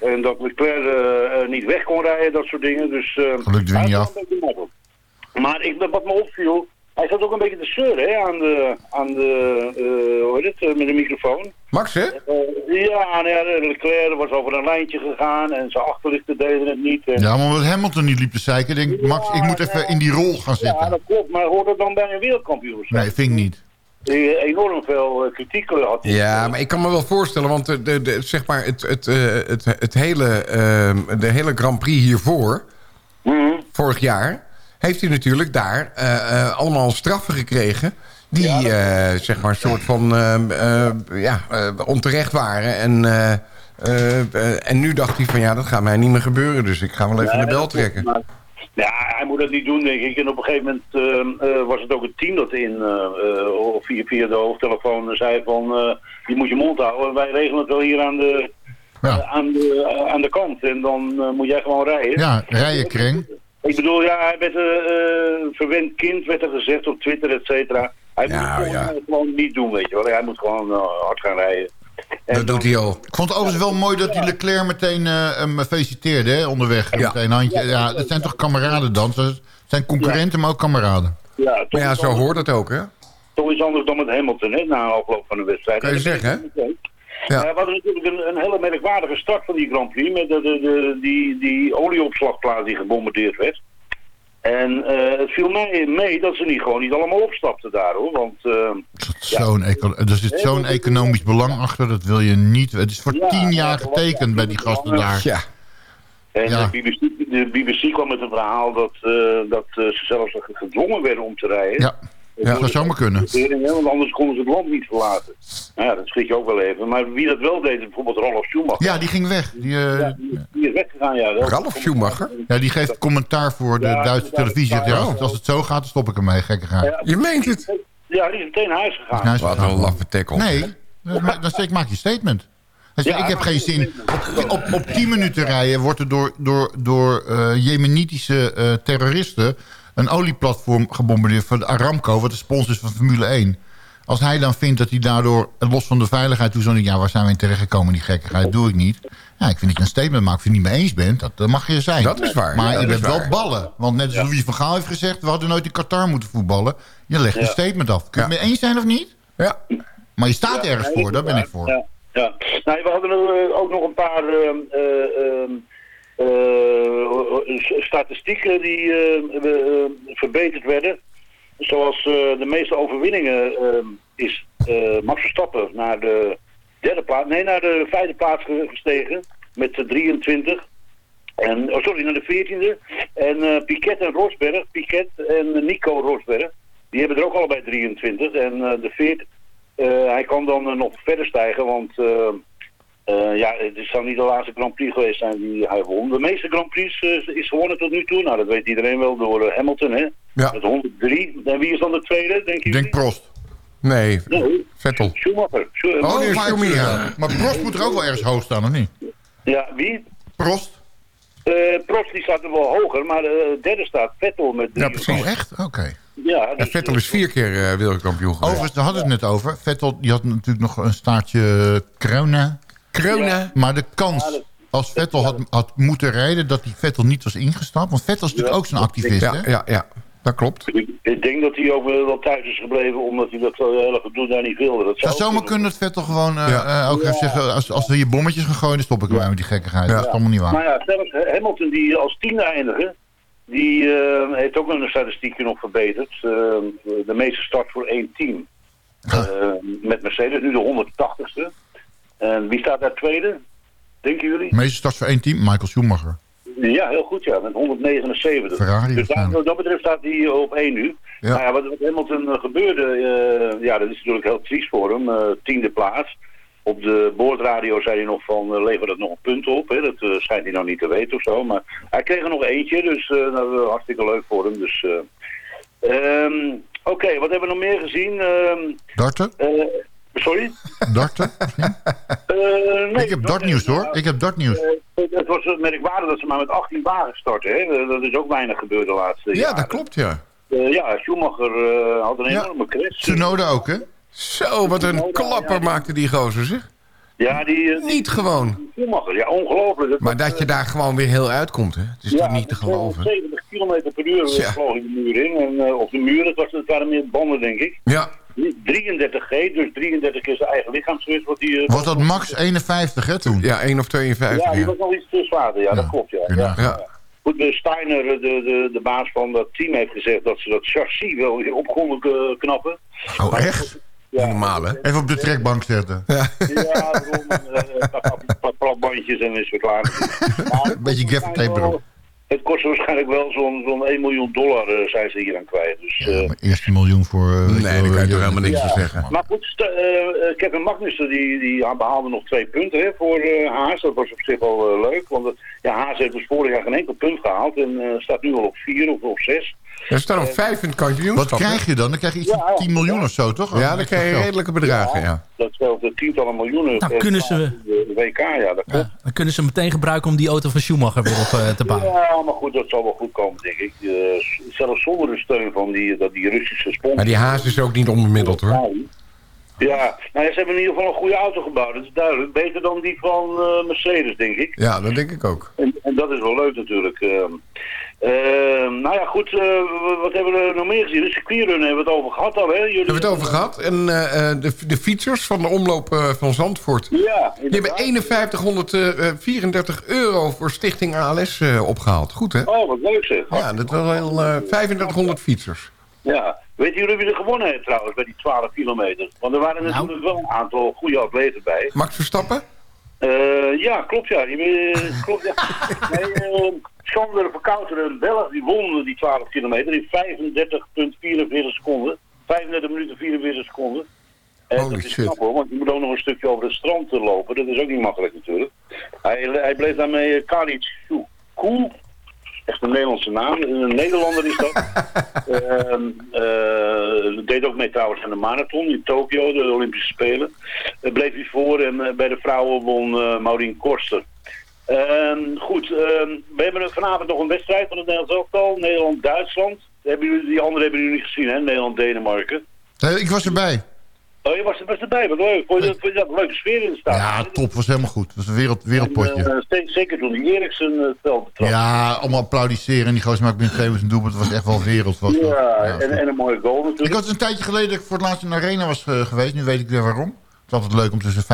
En dat Leclerc niet weg kon rijden, dat soort dingen. Dus, eh, af. wel een beetje mazzel. Maar ik, wat me opviel, hij zat ook een beetje te zeuren hè, aan de, aan de eh, hoe heet het, eh, met de microfoon. Max, hè? Eh, ja, nou ja, Leclerc was over een lijntje gegaan en zijn achterlichten deden het niet. En, Ja, maar omdat Hamilton niet liep te zeiken, denk ik, Max, ik moet even in die rol gaan ja, zitten. dat klopt, maar hoort dat dan bij een wereldkampioenschap? Nee, vind ik niet. Die enorm veel kritiek had. Ja, maar ik kan me wel voorstellen, want de, de, de- zeg maar het, het, eh, het, het hele, ehm, de hele Grand Prix hiervoor, vorig jaar, heeft hij natuurlijk daar eh, eh, allemaal straffen gekregen. Die, eh, zeg maar, een soort van, ja, onterecht waren. En, en nu dacht hij van, ja, dat gaat mij niet meer gebeuren. Dus ik ga wel even de bel trekken. Ja, hij moet dat niet doen, denk ik. En op een gegeven moment was het ook het team dat in, of via, via de hoofdtelefoon zei van... je moet je mond houden, wij regelen het wel hier aan de, aan de, aan de kant. En dan moet jij gewoon rijden. Ja, rijden, Kreng. Ik bedoel, ja, hij werd een eh, verwend kind, werd er gezegd op Twitter, et cetera. Hij moet het gewoon, eh, gewoon niet doen, weet je wel. Hij moet gewoon eh, hard gaan rijden. Dat doet hij al. Ik vond het overigens wel mooi dat hij Leclerc meteen eh, hem feliciteerde, hè, onderweg. Meteen een handje. Ja, dat zijn toch kameraden dan? Zijn concurrenten, maar ook kameraden. Ja, toch Maar ja, zo anders- hoort het ook, hè? Toch iets anders dan met Hamilton, hè, na afloop van de wedstrijd. Kan je zeggen, hè? Ja. we hadden natuurlijk een, een hele merkwaardige start van die Grand Prix. Met de, de, de- die, die olieopslagplaats die gebombardeerd werd. En eh, het viel mij mee dat ze niet gewoon niet allemaal opstapten daar hoor. Want eh, Zo'n eco- er zit zo'n economisch belang achter, dat wil je niet. Het is voor Ja, tien jaar ja, getekend bij die gasten daar. Ja. En Ja. de, BBC, de BBC kwam met een verhaal dat, eh, dat ze zelfs gedwongen werden om te rijden. Ja, ja dat zou maar kunnen. Want anders konden ze het land niet verlaten. Nou ja, dat schrik je ook wel even. Maar wie dat wel deed, bijvoorbeeld Ralf Schumacher. Ja, die ging weg. Die, eh, Die is weggegaan, ja. Dat- Ralf Schumacher? ja, die geeft commentaar voor de Ja, Duitse televisie. Zegt, ja, als, het zo gaat, dan stop ik ermee. Gekkigheid. Ja, Je meent het. Ja, die is meteen naar huis gegaan. Hij is Wat gegaan. een laffe tackle. Nee, dan steek- maak je statement. Hij zegt, ik heb geen zin. Op, op, op 10 minuten rijden wordt er door, door, door eh, Jemenitische eh, terroristen... een olieplatform gebombardeerd van Aramco... wat de sponsor is van Formule 1. Als hij dan vindt dat hij daardoor, eh, los van de veiligheid... toen zo niet, ja, waar zijn we in terechtgekomen, die gekkigheid, doe ik niet. Ja, ik vind dat je een statement maakt, of je het niet mee eens bent, dat, dat mag je zijn. Dat is waar. Maar Ja, je bent wel ballen. Want net zoals Louis van Gaal heeft gezegd... we hadden nooit in Qatar moeten voetballen. Je legt een Ja. statement af. Kun je het Ja. mee eens zijn of niet? Ja. Maar je staat Ja, ergens voor, daar ben ik voor. Ja, ja. Nou, we hadden er ook nog een paar ehm, eh, ehm, eh, statistieken die ehm, we, ehm, verbeterd werden. Zoals eh, de meeste overwinningen is eh, Max Verstappen naar de derde plaats, nee, naar de vijfde plaats ge- gestegen met de 23. En, oh, sorry, naar de 14e. En eh, Piquet en Rosberg, Piquet en Nico Rosberg, die hebben er ook allebei 23. En eh, de 40, eh, hij kan dan eh, nog verder stijgen, want eh, ja, het zou niet de laatste Grand Prix geweest zijn die hij won. De meeste Grand Prix eh, is gewonnen tot nu toe. Nou, dat weet iedereen wel door eh, Hamilton, hè? Ja. Met 103. En wie is dan de tweede, denk? Ik denk Prost. Nee, Nee, Vettel. Schumacher. Schu- Oh, is maar, Schumacher. ja. maar Prost moet er ook wel ergens hoog staan, of niet? Ja, wie? Prost? Prost die staat er wel hoger, maar de derde staat Vettel met drie. Ja, precies. Oh, echt? Oké. Ja, Ja, Vettel is vier keer wereldkampioen geweest. Overigens, daar hadden we het net over. Vettel die had natuurlijk nog een staartje corona. Corona. Maar de kans als Vettel had, had moeten rijden... dat die Vettel niet was ingestapt. Want Vettel is natuurlijk ook zo'n activist, Ja, hè? ja, ja. dat klopt. Ik, ik denk dat hij ook wel thuis is gebleven omdat hij dat hele gedoe daar niet wilde. Dat zou zomaar kunnen dat Vettel gewoon eh, eh, ook even zeggen... Als, als we hier bommetjes gaan gooien, dan stop ik erbij met die gekkigheid. Dat is allemaal niet waar. Nou ja, zelfs Hamilton die als tiende eindigen, die eh, heeft ook nog een statistiekje nog verbeterd. De meeste start voor één team. Eh, met Mercedes, nu de 180ste. En wie staat daar tweede? Denken jullie? Meeste starts voor één team, Michael Schumacher. Ja, heel goed ja, met 179. Ferrari dus daar, wat dat betreft staat hij eh, op één nu. Ja. Nou ja, wat Hamilton eh, gebeurde, eh, ja, dat is natuurlijk heel triest voor hem. eh, tiende plaats. Op de boordradio zei hij nog van, uh, lever dat nog een punt op. Hè? Dat eh, schijnt hij nou niet te weten of zo. Maar hij kreeg er nog eentje, dus eh, nou, dat was hartstikke leuk voor hem. Dus, eh, ehm, Oké, wat hebben we nog meer gezien? Ehm, Darten? Sorry? Darten? Eh, nee, ik heb dartnieuws hoor. Ik heb dartnieuws. Eh, het, was merkwaardig dat ze maar met 18 wagens starten. Hè? Dat is ook weinig gebeurd de laatste Ja, jaren. dat klopt, ja. Eh, ja, Schumacher had een Ja. enorme crash. Tsunoda ook, hè? Zo, wat een klapper maakte die gozer, zeg. Ja, die... Niet gewoon. Schumacher, ja, ongelooflijk. Maar dat je daar gewoon weer heel uitkomt, hè. Het is toch niet te geloven. 70 km per uur vloog in de muur in. En, of de was, het waren meer banden, denk ik. Ja. 33G, dus 33 keer zijn eigen lichaamsgewicht. Wat die, eh, Was dat max 51, hè, toen? Ja, 1 of 52, Ja, die ja. was nog iets te zwaarder, ja, dat klopt, ja. ja. Ja. Goed, de Steiner, de, de, de baas van dat team, heeft gezegd dat ze dat chassis wel weer op konden k- knappen. Oh, echt? Normaal, hè? Even op de trekbank zetten. Ja. Ja, daarom, eh, een paar platbandjes en is weer klaar. Een beetje gaffer tape erop. Het kost waarschijnlijk wel zo'n zo'n 1 miljoen dollar eh, zijn ze hier aan kwijt. Dus, eh, Eerste miljoen voor... eh, Nee, daar kan je toch helemaal niks ja. voor zeggen. Maar goed, Kevin Magnussen die, die behaalde nog twee punten hè, voor eh, Haas. Dat was op zich wel leuk. Want ja, Haas heeft dus vorig jaar geen enkel punt gehaald. En eh, staat nu al op vier of op zes. Er staan nog vijf in het kampioenschap. Wat krijg je dan? Dan krijg je iets van 10 miljoen of zo, toch? Ja, dan krijg je redelijke bedragen, ja. Dat scheelt eh, tientallen miljoenen. Nou, eh, kunnen ze- De WK, ja, dat. Dan kunnen ze meteen gebruiken om die auto van Schumacher weer op te bouwen. Ja, maar goed, dat zal wel goed komen, denk ik. Eh, zelfs zonder de steun van die, dat die Russische sponsor. Maar die haas is ook niet onbemiddeld, hoor. Ja, nou ja, ze hebben in ieder geval een goede auto gebouwd. Dat is duidelijk. Beter dan die van eh, Mercedes, denk ik. Ja, dat denk ik ook. En, en dat is wel leuk natuurlijk. Ehm, ehm, nou ja, goed, eh, wat hebben we er nog meer gezien? De circuitrun hebben we het over gehad al, hè? Jullie Hebben we het over gehad? En eh, de, de fietsers van de omloop van Zandvoort... Ja, die hebben 5134 euro voor Stichting ALS eh, opgehaald. Goed, hè? Oh, wat leuk zeg. Ja, dat was wel eh 3500 fietsers. Ja. Weten jullie wie er gewonnen heeft trouwens bij die 12 kilometer? Want er waren natuurlijk wel een aantal goede atleten bij. Max Verstappen? Eh, ja, klopt ja. Die, eh, (laughs) klopt, ja. Nee, eh, Sander Verkouter, een Belg, die won die 12 kilometer in 35,44 seconden. 35 minuten 44 seconden. En Holy dat is shit. knap hoor, want je moet ook nog een stukje over het strand lopen. Dat is ook niet makkelijk natuurlijk. Hij, hij bleef daarmee uh, Kalic Koel. Echt een Nederlandse naam. Een Nederlander is dat. (laughs) Ehm, eh, deed ook mee trouwens aan de marathon in Tokio, de Olympische Spelen. Daar bleef hij voor en eh, bij de vrouwen won eh Maureen Korster. Ehm, goed, ehm, we hebben vanavond nog een wedstrijd van het Nederlands elftal. Nederland-Duitsland. Hebben jullie- Die andere hebben jullie niet gezien, hè? Nederland-Denemarken. Nee, ik was erbij. Oh, je was er, was erbij, wat leuk. Vond je, dat- vond je dat een leuke sfeer in de stad? Ja, top. Was helemaal goed. Was een wereld, wereldpotje. En, eh, ze- zeker toen Eriksen eh, het veld betrad. Ja, allemaal applaudisseren. En die gozer maakt binnen twee een doelpunt. Het was echt wel wereld. Was. Ja, Ja, en, en een mooie goal natuurlijk. Ik had een tijdje geleden dat ik voor het laatst in de arena was eh, geweest. Nu weet ik weer waarom. Het is altijd leuk om tussen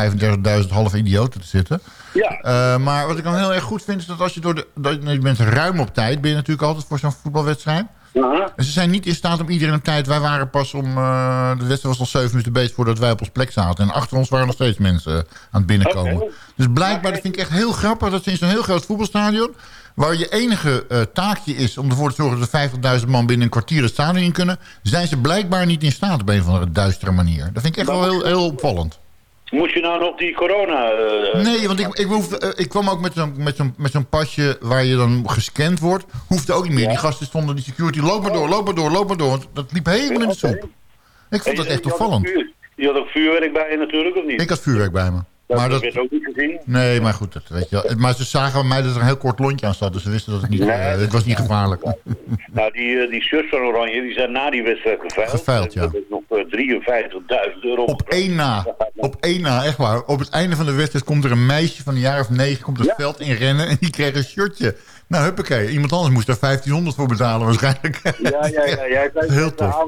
35.000 halve idioten te zitten. Ja. Maar wat ik dan heel erg goed vind is dat als je door de... Dat, je bent ruim op tijd, ben je natuurlijk altijd voor zo'n voetbalwedstrijd. En ze zijn niet in staat om iedereen op tijd... Wij waren pas om... eh, de wedstrijd was al zeven minuten bezig voordat wij op ons plek zaten. En achter ons waren nog steeds mensen aan het binnenkomen. Dus blijkbaar, dat vind ik echt heel grappig... dat ze in zo'n heel groot voetbalstadion... waar je enige eh, taakje is om ervoor te zorgen... dat er 50.000 man binnen een kwartier het stadion in kunnen... zijn ze blijkbaar niet in staat op een of andere duistere manier. Dat vind ik echt wel heel, heel opvallend. Moest je nou nog die corona... eh, Nee, want ik, ik, hoefde, eh, ik kwam ook met zo'n met zo'n met zo'n pasje waar je dan gescand wordt. Hoefde ook niet meer. Die gasten stonden, die security, loop maar door, loop maar door, loop maar door. Want dat liep helemaal in de soep. Ik vond dat echt opvallend. Je had ook vuurwerk bij je natuurlijk, of niet? Ik had vuurwerk bij me. Dat Maar dat, werd ook niet gezien. nee, maar goed, dat weet je wel. Maar ze zagen bij mij dat er een heel kort lontje aan zat. Dus ze wisten dat het niet, eh, het was niet gevaarlijk. Nou, die, eh, die shirts van Oranje, die zijn na die wedstrijd geveild. Geveild, ja. Dat is nog eh, 53.000 euro. Op één na. Op één na, echt waar. Op het einde van de wedstrijd komt er een meisje van een jaar of negen... komt het veld in rennen en die kreeg een shirtje. Nou, huppakee. Iemand anders moest daar 1500 voor betalen waarschijnlijk. Ja, ja, ja. Jij zei (laughs) Heel tof.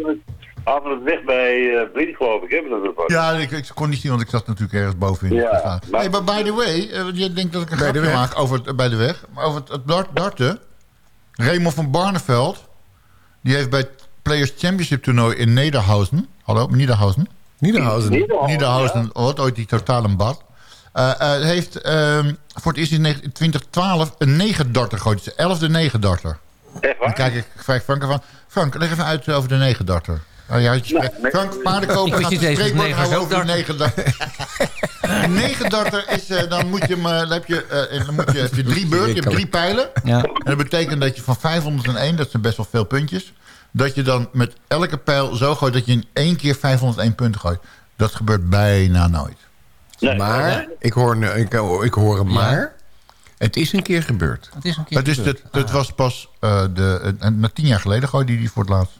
Het weg bij uh, Blind, geloof ik. Hebben dat. Ja, ik, ik kon niet zien, want ik zat natuurlijk ergens bovenin. Ja, maar... Hey, but by the way, uh, je denkt dat ik een Bij grapje maak over het, bij de weg. Maar over het, het dart, darten. Raymond van Barneveld, die heeft bij het Players Championship toernooi in Nederhausen... Hallo, Niederhausen? Niederhausen. Nederhausen, Niederhausen, wat ooit die totale bad. Uh, uh, heeft ehm, voor het eerst in 2012 een negendarter gegooid. Dus de elfde negendarter. Echt waar? Dan kijk ik vraag Frank ervan. Frank, leg even uit over de negendarter. Oh, ja, je Nou. Frank Paardenkoper Ik gaat dat spreekwoord houden ook over de negendarter. Een (laughs) negendarter is, uh, dan moet je, hem, uh, dan heb je, uh, dan moet je, heb je drie beurten, je hebt drie pijlen. Ja. En dat betekent dat je van 501, dat zijn best wel veel puntjes... dat je dan met elke pijl zo gooit dat je in één keer 501 punten gooit. Dat gebeurt bijna nooit. Nee, Maar, nee. ik hoor, ik, ik hoor een maar. Het is een keer gebeurd. Het is een keer Het, is, gebeurd. het, het was pas uh, de, na tien jaar geleden gooide hij die voor het laatst.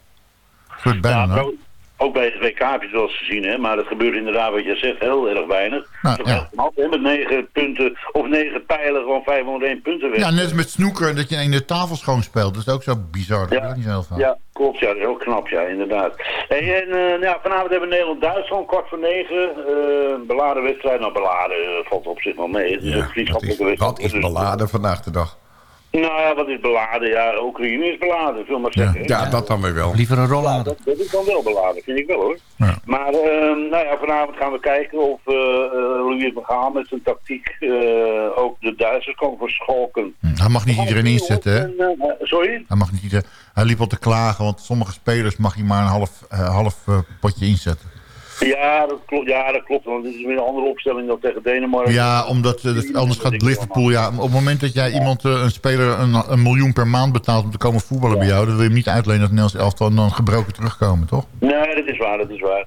Gebeurt bijna Ja, nooit. ook- ook bij het WK heb je het wel eens gezien, hè? maar dat gebeurt inderdaad wat je zegt heel erg weinig. Nou, ja. Met negen punten of negen pijlen gewoon 501 punten weg. Ja, net als met snoeker, dat je in de tafel schoon speelt. Dat is ook zo bizar. Dat Ja. weet ik niet zo heel vaak. Ja, klopt. Ja, dat is ook knap, ja, inderdaad. Hey, en eh, nou, vanavond hebben we Nederland-Duitsland, kwart voor negen. Eh beladen wedstrijd. Nou, beladen eh, valt op zich wel mee. Het is een Ja, wat, is, wat is beladen vandaag de dag? Nou ja, wat is beladen? Ja, Oekraïne is beladen, zullen we maar zeggen. Ja, dat dan weer wel. Liever een rollader. Dat, dat is dan wel beladen, vind ik wel hoor. Ja. Maar eh, nou ja, vanavond gaan we kijken of eh eh, Louis van Gaal met zijn tactiek eh, ook de Duitsers kan verschalken. Hm, Hij mag niet iedereen inzetten, hè? Sorry? Hij mag niet iedereen... Hij liep al te klagen, want sommige spelers mag hij maar een half, eh, half potje inzetten. Ja, dat klopt. Ja, dat klopt. Want dit is weer een andere opstelling dan tegen Denemarken. Ja, omdat eh, anders gaat Liverpool... Ja, op het moment dat jij iemand, eh, een speler, een, een miljoen per maand betaalt om te komen voetballen bij jou... dan wil je hem niet uitlenen dat Nederlands elftal dan gebroken terugkomen, toch? Nee, dat is waar, dat is waar.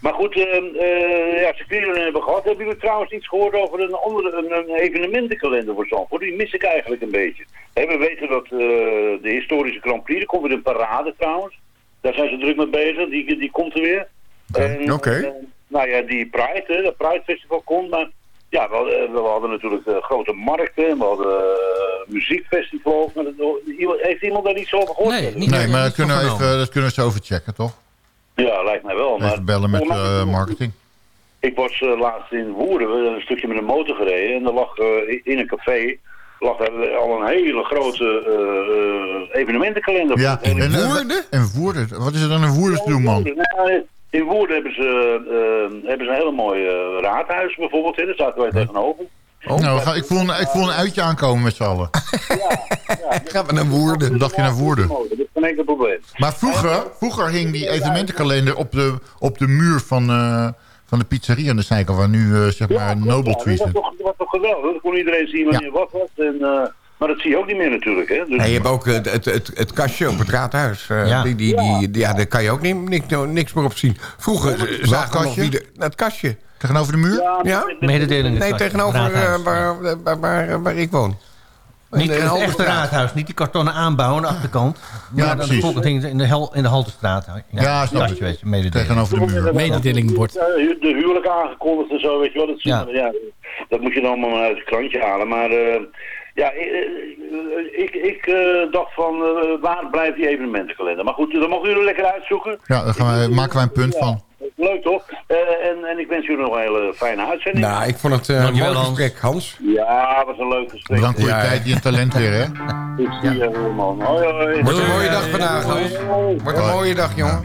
Maar goed, eh ja, circuiten hebben gehad. Hebben jullie trouwens iets gehoord over een andere een, een evenementenkalender voor Zandvoort? Die mis ik eigenlijk een beetje. We weten dat de historische Grand Prix, er komt weer een parade trouwens. Daar zijn ze druk mee bezig, die, die komt er weer. En, Oké. eh, nou ja, die Pride, hè, dat Pride Festival komt, maar ja, we, hadden- we hadden natuurlijk eh, grote markten, we hadden uh, muziekfestivals. Maar dat- iemand- heeft iemand daar iets over gehoord? Nee, niet- Nee, maar dat kunnen, we even, dat kunnen we zo even checken, toch? Ja, lijkt mij wel. Maar Even bellen met Maar- eh, marketing. Ik was eh, laatst in Woerden, we hebben een stukje met een motor gereden. En er lag eh, in een café lag er al een hele grote eh, eh, evenementenkalender. Ja, En en, en, Woerden? en Woerden? Wat is er dan in Woerden te doen, man? Nou, In Woerden hebben ze, eh, hebben ze een hele mooi eh, raadhuis bijvoorbeeld. Hè. Daar zaten wij tegenover. nou, we gaan, ik, voel een, ik voel een uitje aankomen met z'n allen. (laughs) Gaan we naar Woerden? Een dagje naar Woerden. Dat is geen enkel probleem. Maar vroeger, vroeger hing die evenementenkalender op de, op de muur van, eh, van de pizzeria aan de zijkant... waar nu zeg maar Noble Tree dat was zit. toch, dat was toch geweldig. Dan kon iedereen zien wanneer wat was. En, eh, maar dat zie je ook niet meer natuurlijk. Hè. Dus, En je hebt ook het, het, het, het kastje op het raadhuis. eh, Ja. Die, die, die, ja, daar kan je ook niet, niks, niks meer op zien. Vroeger eh, zagen we nog kastje? wie de, het kastje. Tegenover de muur? ja, Ja? Mededelingen. Nee, tegenover eh, waar, waar, waar, waar ik woon. Niet In de het echte raadhuis, niet die kartonnen aanbouw aan de achterkant. Maar dan precies. de volgende ding in de, hel, in de Haltestraat. Ja, snap dat ik. je weet, mededelingen. Tegenover de muur. Mededelingbord. Ja, de huwelijk aangekondigd en zo, weet je wel. Dat, zien Ja. ja, dat moet je dan allemaal uit het krantje halen. Maar eh, ja, ik, eh, ik, ik eh, dacht van, eh, waar blijft die evenementenkalender? Maar goed, dan mogen jullie lekker uitzoeken. Ja, daar gaan wij, maken wij een punt van. Leuk toch? Eh, en, en ik wens jullie nog een hele fijne uitzending. Nou, ik vond het eh, een mooi Hans. gesprek, Hans. Ja, het was een leuk gesprek. Bedankt voor je Ja, tijd en je talent weer, hè? Ik zie je man. Hoi, hoi. Wordt een mooie dag vandaag, Hans. Wordt een mooie dag, jongen.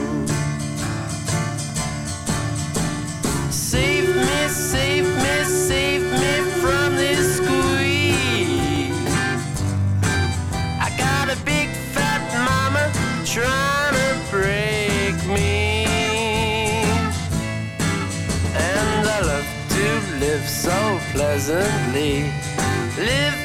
Pleasantly. Live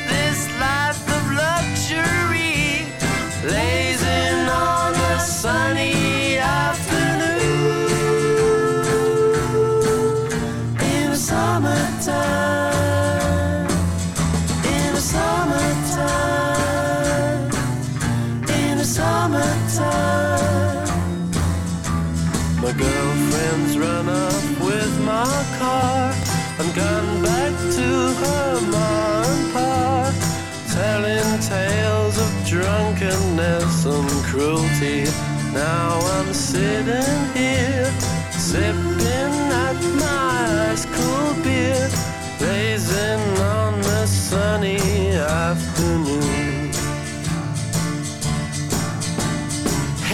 cruelty. Now I'm sitting here, sipping at my ice cool beer, blazing on the sunny afternoon.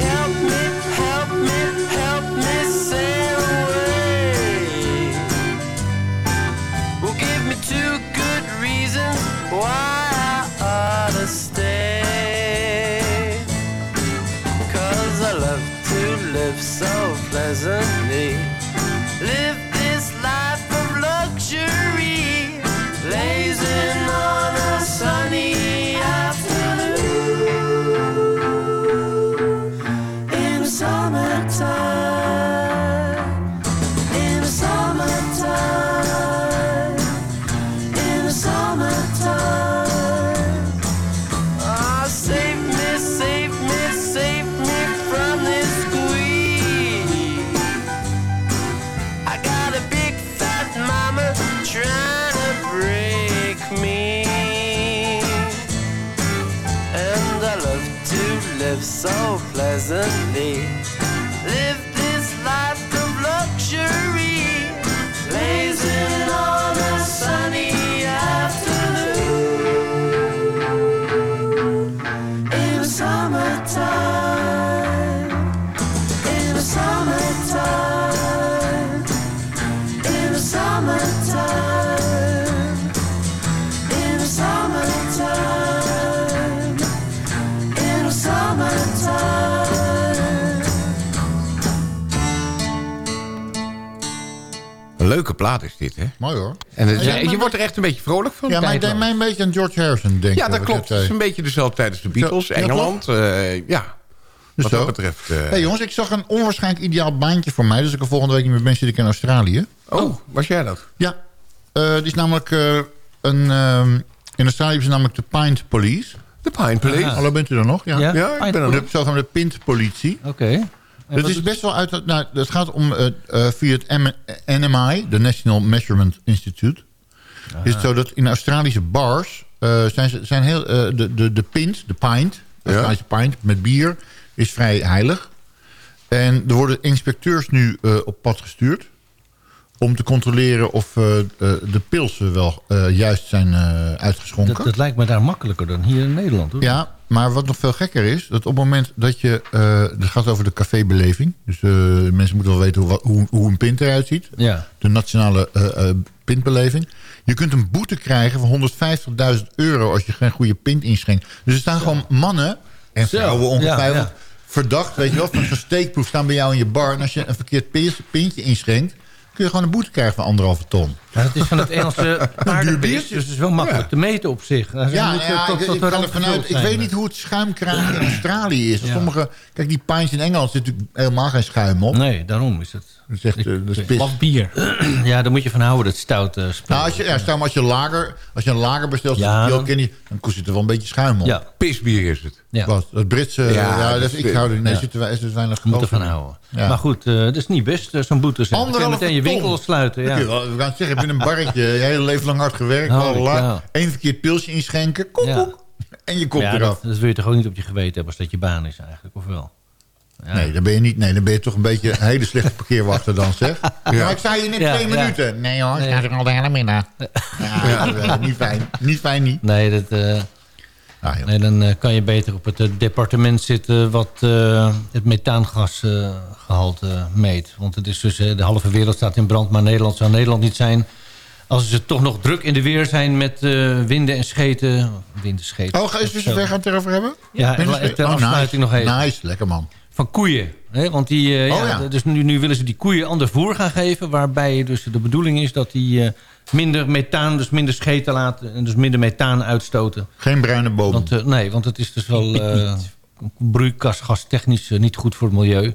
Help me, help me, help me sail away. Well, give me two good reasons why live so pleasantly. Live plaat is dit, hè? Mooi hoor. En het- Ja, je maar- wordt er echt een beetje vrolijk van. Ja, mij tijdlang. deed mij een beetje aan George Harrison denken. Ja, dat wat klopt. ik Het is een beetje dezelfde tijd als de Beatles. Zo- Engeland. eh, ja, wat Zo. dat betreft. eh, hey jongens, ik zag een onwaarschijnlijk ideaal baantje voor mij. Dus ik er volgende week niet meer ben, zit ik in Australië. oh, was jij dat? Ja, eh die is namelijk eh, een... ehm, in Australië ze namelijk de Pint Police. De Pine Police. Hallo, bent u er nog? Ja? Ja, ik ben er De nog. zogenaamde Pint-politie. Oké. Het is best wel uit... Nou, het gaat om eh, eh, via het NMI, de National Measurement Institute. Is het zo dat in Australische bars eh, zijn, zijn heel... de, de, de pint, de pint, de Ja. Australische pint met bier is vrij heilig. En er worden inspecteurs nu op pad gestuurd om te controleren of eh, de pilsen wel eh, juist zijn eh, uitgeschonken. Dat, dat lijkt me daar makkelijker dan hier in Nederland. Hoor. Ja, maar wat nog veel gekker is... dat op het moment dat je... het gaat over de cafébeleving. Dus mensen moeten wel weten hoe, hoe, hoe een pint eruit ziet. Ja. De nationale pintbeleving. Je kunt een boete krijgen van 150.000 euro... als je geen goede pint inschenkt. Dus er staan gewoon mannen en vrouwen ongetwijfeld... ja, ja. verdacht, weet je wel, van zo'n steekproef staan bij jou in je bar... en als je een verkeerd pin- pintje inschenkt... kun je gewoon een boete krijgen van anderhalve ton. Maar het is van het Engelse (laughs) aardbeest, dus het is wel makkelijk Ja. te meten op zich. Dan Ja, moet je ja tot- ik, tot ik er vanuit. Ik weet niet hoe het schuimkragen in Australië is. Ja. Sommige, kijk, die pints in Engeland zit natuurlijk helemaal geen schuim op. Nee, daarom is het. Dat is echt eh, dat is pis. Wat bier. (clears throat) Ja, daar moet je van houden, dat stout spul. Nou, als je, ja, stel maar als je lager, als je een lager bestelt, Ja, dan- dan, dan kost het er wel een beetje schuim op. Ja, Pisbier is het. ja. Wat? Het Britse, Ja, ja, dat is- ik hou er, nee, ja. zit er, is er weinig moet geloof ervan in. houden. Ja. Maar goed, eh, dat is niet best, zo'n boete. Anderhalve meteen je winkel sluiten. (laughs) Ja. We gaan zeggen, je een barretje, je hele leven lang hard gewerkt, cow. één verkeerd pilsje inschenken, koek, Ja. koek, en je kop Ja, eraf. dat, dat wil je toch ook niet op je geweten hebben als dat je baan is eigenlijk, of wel? Ja. Nee, dan ben je niet. Nee, dan ben je toch een beetje een hele slechte parkeerwachter dan, zeg. (laughs) Ja. Maar ik zei je net Ja, twee ja. minuten. Nee hoor, ik sta er al de hele middag. Ja, niet fijn. Niet fijn, niet. Nee, dat, eh, Ah, nee, dan eh, kan je beter op het eh, departement zitten wat eh, het methaangasgehalte meet. Want het is dus, de halve wereld staat in brand, maar Nederland zou Nederland niet zijn... als ze toch nog druk in de weer zijn met winden en scheten. Winden, scheten. Oh, ga eens zover gaan het erover hebben? Ja, ter oh, afsluiting nog even. Nice, lekker man. Van koeien. Hè? Want die, Oh, ja, ja. Dus nu, nu willen ze die koeien ander voer gaan geven... waarbij dus de bedoeling is dat die minder methaan, dus minder scheten laten... en dus minder methaan uitstoten. Geen bruine boom. Want, eh, nee, want het is dus wel (laughs) eh broeikasgas technisch eh, niet goed voor het milieu.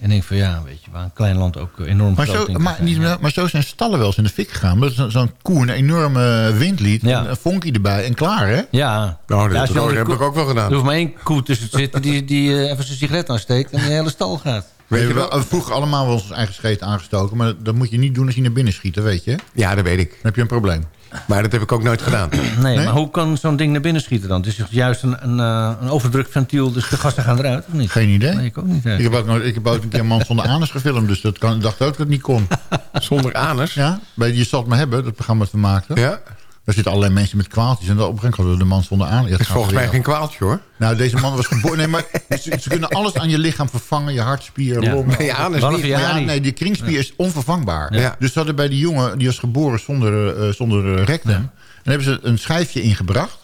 En ik denk van ja, weet je, waar een klein land ook enorm Maar groot zo, in maar, zijn, niet, ja. maar zo zijn stallen wel eens in de fik gegaan. Zo- zo'n koe een enorme windlied. Ja. Een vonkie erbij en klaar, hè? Ja, Nou, dat je heb ik ook wel gedaan. Er hoeft maar één koe tussen te zitten die, die even zijn sigaret aansteekt... en de hele stal gaat. Weet je wel, we vroeger allemaal wel ons eigen scheet aangestoken. Maar dat moet je niet doen als je naar binnen schiet, dat weet je. Dan Ja, dat weet ik. heb je een probleem. Maar dat heb ik ook nooit gedaan. Nee, maar hoe kan zo'n ding naar binnen schieten dan? Het is juist een, een, eh, een overdrukventiel, dus de gassen gaan eruit, of niet? Geen idee. Nee, ik ook niet. Ik heb ook, nooit, ik heb ook een keer een man zonder anus gefilmd. Dus dat kan, ik dacht ook dat het niet kon. Zonder anus? Ja, bij Je zal het maar hebben, dat programma dat we maakten. Ja? Daar zitten allerlei mensen met kwaaltjes. En op een gegeven moment hadden we de man zonder. Ja, Dat het is volgens mij geen kwaaltje hoor. Nou, deze man was geboren... Nee, maar ze, ze kunnen alles aan je lichaam vervangen. Je hartspier, Ja. longen. Nee, Wat niet. Ja, nee, die kringspier is onvervangbaar. Ja. Dus ze hadden bij die jongen, die was geboren zonder, eh, zonder eh, rectum. En hebben ze een schijfje ingebracht.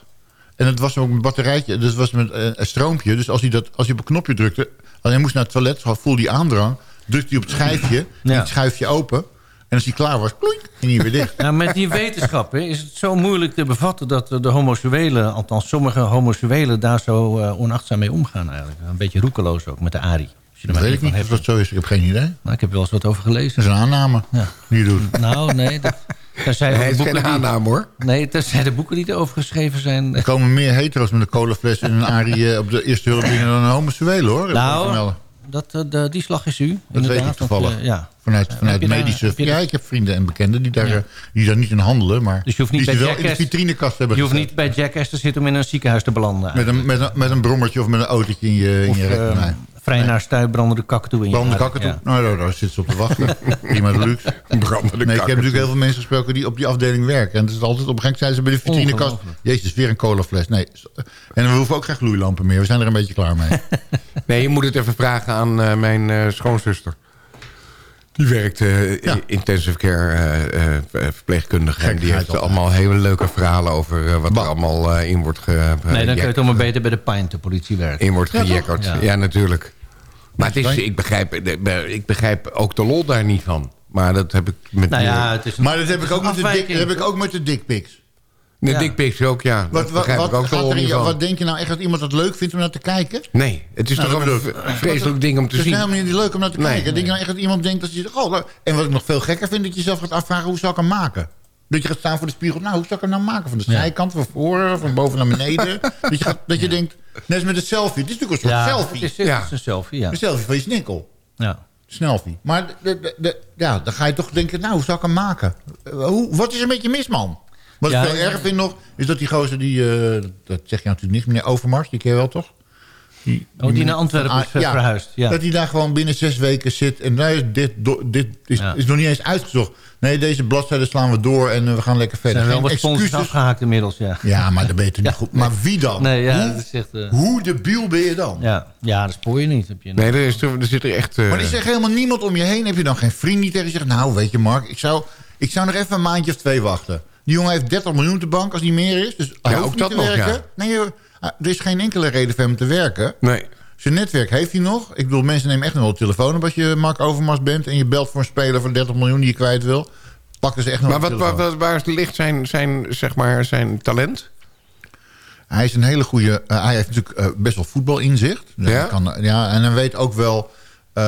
En het was ook een batterijtje, dus het was met een stroompje. Dus als hij, dat, als hij op een knopje drukte, en hij moest naar het toilet, voelde hij aandrang. Drukte hij op het schijfje, Ja. het schuifje open. En als hij klaar was, ploink, ging hij weer dicht. (laughs) Nou, met die wetenschap hè, is het zo moeilijk te bevatten... dat eh, de homoseksuelen, althans sommige homoseksuelen... daar zo eh, onachtzaam mee omgaan eigenlijk. Een beetje roekeloos ook met de ARI. Dat weet ik niet of dat zo is. Ik heb geen idee. Nou, ik heb er wel eens wat over Dat gelezen. is een aanname Ja. die je doet. Nou, nee. Dat, tenzij Nee, de het is boeken geen die- aanname hoor. Nee, tenzij de boeken die erover geschreven zijn... Er komen meer hetero's met een colafles en een arie eh, op de eerste hulp binnen dan een homoseksuelen hoor. Dat Nou. Dat, eh, de, die slag is u. Dat inderdaad, weet ik toevallig. eh, ja. Vanuit, vanuit daar- medische... ja, ik heb vrienden en bekenden die daar, Ja. eh, die daar niet in handelen. Maar Dus je hoeft niet die bij wel in de vitrinekast hebben Je hoeft gezet. niet bij Jackass te zitten om in een ziekenhuis te belanden. Met een, met, een, met een brommertje of met een autootje in je, in je. Nee. Vrij naar stuip brandende kakatoe in je Brandende aarde. kakken toe. Ja. Nou, daar, daar zit ze op te wachten. (laughs) Prima de luxe. (laughs) Brandende Nee, ik heb natuurlijk heel veel mensen gesproken die op die afdeling werken. En het is altijd op een gegeven moment zeiden ze bij de vitrinekast... Jezus, weer een colafles. Nee. En we hoeven ook geen gloeilampen meer. We zijn er een beetje klaar mee. (laughs) Nee, je moet het even vragen aan eh, mijn eh, schoonzuster. Die werkt eh, Ja. intensive care eh, eh, verpleegkundige. En die heeft allemaal hele leuke verhalen over wat er allemaal in wordt ge, Nee, dan kun je toch maar beter bij de Pint, de politie werken. in wordt gejekkerd. Ja. Ja. natuurlijk. Maar het is, ik, begrijp, ik begrijp ook de lol daar niet van. Maar dat heb ik met Nou ja, het is een, Maar dat heb het ik ook met de, dik, heb ik ook met de dickpics. De ja. ook, ja. Wat, dat wat, wat, ook er wat denk je nou echt dat iemand het leuk vindt om naar te kijken? Nee, het is Nou, toch dat een vreselijk ding om te Het is zien. helemaal niet leuk om naar te Nee. kijken. Denk je nou echt dat iemand denkt dat je... Oh, leuk. en wat ik nog veel gekker vind, dat je jezelf gaat afvragen... hoe zou ik hem maken? Dat je gaat staan voor de spiegel. Nou, hoe zou ik hem nou maken? Van de zijkant, van voren, van boven naar beneden. (laughs) dat, je gaat, dat je denkt, net als met een selfie. Het is natuurlijk een soort Ja, selfie. het is, het Ja. is een selfie, ja. Een selfie van je snikkel. ja. Snelfie. Maar de, de, de- ja, dan ga je toch denken, nou, hoe zou ik hem maken? Eh, Hoe, wat is er met je mis, man? Wat Ja, ik veel erger vind nog, is dat die gozer die... eh, dat zeg je natuurlijk niet, meneer Overmars, die ken je wel toch? Die, Oh, die naar Antwerpen Ah, is verhuisd, ja. Dat hij daar gewoon binnen zes weken zit. En nou, dit, do- dit is, Ja. is nog niet eens uitgezocht. Nee, deze bladzijde slaan we door en eh, we gaan lekker Er verder. zijn wel wat sponsors excuses. afgehaakt inmiddels, ja. Ja, maar dat ben je toch niet goed. Maar wie dan? Nee, ja, hoe, dat is echt... eh, hoe debiel ben je dan? ja. ja, dat spoor je niet. Heb je Nee, er, is, er zit er echt... eh, Maar er is echt helemaal niemand om je heen. Heb je dan geen vriend die tegen je zegt... nou, weet je Mark, ik zou, ik zou nog even een maandje of twee wachten. Die jongen heeft 30 miljoen te bank als die meer is. Dus hij Ja, hoeft ook niet dat te nog, werken. ja. Nee, ah, er is geen enkele reden voor hem te werken. Nee. Zijn netwerk heeft hij nog. Ik bedoel, mensen nemen echt nog wel de telefoon op... als je Mark Overmars bent en je belt voor een speler voor 30 miljoen die je kwijt wil. Pakken ze echt nog Maar wat, wat, waar ligt zijn, zijn, zeg maar, zijn talent? Hij is een hele goede... eh, hij heeft natuurlijk eh, best wel voetbalinzicht. Dus Ja? hij Kan, ja? En hij weet ook wel... eh,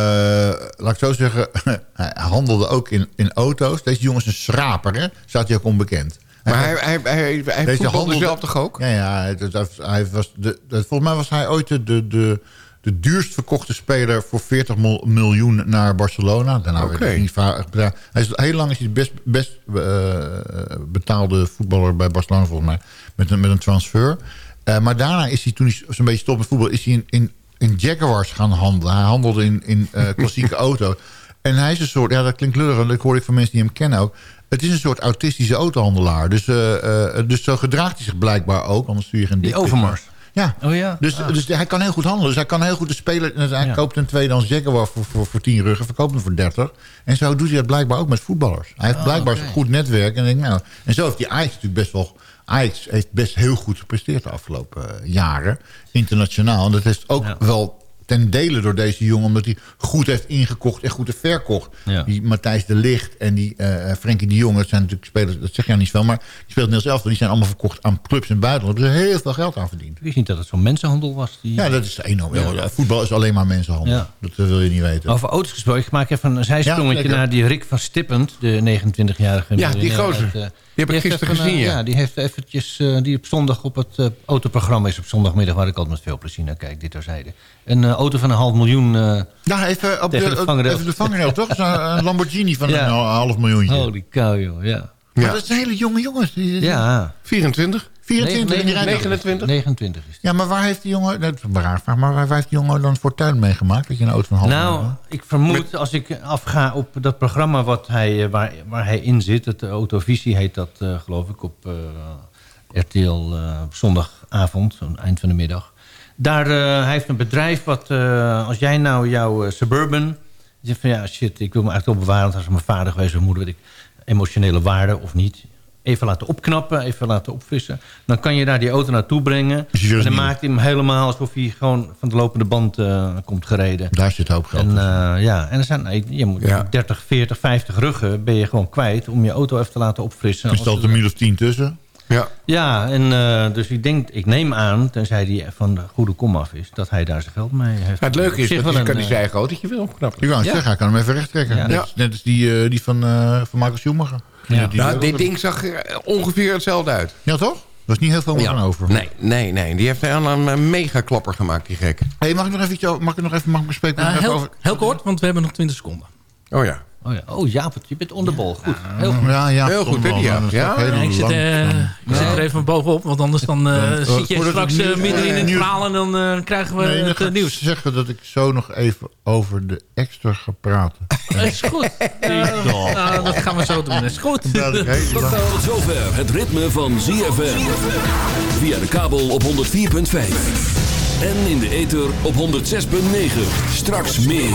laat ik zo zeggen... (laughs) hij handelde ook in, in auto's. Deze jongen is een schraper, hè? Staat hij ook onbekend. Maar hij, hij, hij, hij, Deze handelde- zelf toch ook? Ja, ja hij, was de, volgens mij was hij ooit de, de, de, duurst verkochte speler... voor 40 mil- miljoen naar Barcelona. Daarna werd hij niet vaak. Hij is, heel lang is hij de best, best eh, betaalde voetballer bij Barcelona volgens mij. Met een, met een transfer. Eh, maar daarna is hij, toen hij zo'n beetje stopte met voetbal... is hij in, in, in Jaguars gaan handelen. Hij handelde in, in eh, (laughs) klassieke auto's. En hij is een soort... Ja, dat klinkt lullig. en Dat hoor ik van mensen die hem kennen ook. Het is een soort autistische autohandelaar. Dus, eh, eh, dus zo gedraagt hij zich blijkbaar ook. Anders stuur je geen Die. Overmars. Ja. Oh ja? Dus, Ah. dus hij kan heel goed handelen. Dus hij kan heel goed de speler... Hij Ja. koopt een tweedehands Jaguar voor, voor, voor 10 ruggen. Verkoopt hem voor 30. En zo doet hij dat blijkbaar ook met voetballers. Hij heeft Ah, blijkbaar een goed netwerk. En, denk, nou, en zo heeft hij Ajax natuurlijk best wel... Ajax heeft best heel goed gepresteerd de afgelopen eh, jaren. Internationaal. En dat heeft ook Ja. wel ten dele door deze jongen... omdat hij goed heeft ingekocht en goed heeft verkocht. Ja. Die Matthijs de Licht en die eh Frenkie de Jong... dat zijn natuurlijk spelers, dat zeg je niet veel... maar die speelt Niels Elftal, die zijn allemaal verkocht aan clubs in het buitenland. Daar hebben ze heel veel geld aan verdiend. Ik wist niet dat het zo'n mensenhandel was. Die... Ja, dat is enorm. Ja. Voetbal is alleen maar mensenhandel. Ja. Dat wil je niet weten. Over auto's gesproken, ik maak even een zijsprongetje naar die Rick van Stippend, de 29-jarige. Ja, die gozer. uit, Die heb ik gisteren even, eh, gezien, ja. Ja, die heeft eventjes, eh, die op zondag op het eh, autoprogramma is op zondagmiddag, waar ik altijd met veel plezier naar kijk, dit terzijde. Een auto van een half miljoen. eh, Ja, even, op de, de vangrail. even de vangrail, toch? Een Lamborghini van (laughs) Ja. een half miljoentje. Holy cow, joh, ja. Maar dat zijn hele jonge jongens. Die, Ja. 24? 24, die rijden- 29? 29 is Ja, maar waar heeft die jongen... Dat is een raar vraag, maar waar heeft die jongen dan fortuin meegemaakt? Dat je een auto van half Nou, ik vermoed als ik afga op dat programma wat hij, eh, waar, waar hij in zit... het Autovisie heet dat, eh, geloof ik, op eh, RTL eh, op zondagavond, zo'n eind van de middag. Daar eh, hij heeft een bedrijf wat, eh, als jij nou jouw Suburban... je zegt van ja, shit, ik wil me eigenlijk opbewaren... als mijn vader geweest, mijn moeder, weet ik... emotionele waarde of niet... Even laten opknappen, even laten opvissen. Dan kan je daar die auto naartoe brengen. Weer En dan maakt hij hem helemaal alsof hij gewoon van de lopende band eh, komt gereden. Daar zit hoop geld En, eh, ja, en er zijn, nee, je moet Ja. 30, 40, 50 ruggen ben je gewoon kwijt om je auto even te laten opfrissen. Er staat een mil of tien tussen. Ja. ja, en eh, dus ik denk, ik neem aan, tenzij hij van de goede kom af is, dat hij daar zijn geld mee heeft. Ja, het leuke is dat hij kan hij eh, zijn eigen autootje weer opknappen. Ik Ja. zeggen, hij kan hem even recht trekken. Ja. Net, net als die, eh, die van, eh, van Michael Schumacher. Ja. Die- Nou, dit ding zag er ongeveer hetzelfde uit. Ja, toch? Er was niet heel veel meer van over. Nee, nee, nee. Die heeft een, een mega klapper gemaakt, die gek. Hey, mag ik nog even mag ik nog even mag ik bespreken? Eh, heel, over, heel kort, want we hebben nog 20 seconden. Oh ja. Oh ja, oh Jaap, je bent on the ball. Goed, heel goed. ja, ja, Heel goed, hè, ja. Jaap? Ja? Ja, ik zit, eh, ik zit er even bovenop, want anders dan, eh, Dan- zit je voordat straks eh, nieuws- middenin in het nieuws- verhaal en dan eh, krijgen we Nee, dan het ik nieuws. zeggen dat ik zo nog even over de extra ga praten. Dat (laughs) is goed. Nou, dat gaan we zo doen. Dat is goed. Tot zover het ritme van ZFM. Via de kabel op 104.5. En in de ether op 106.9. Straks meer.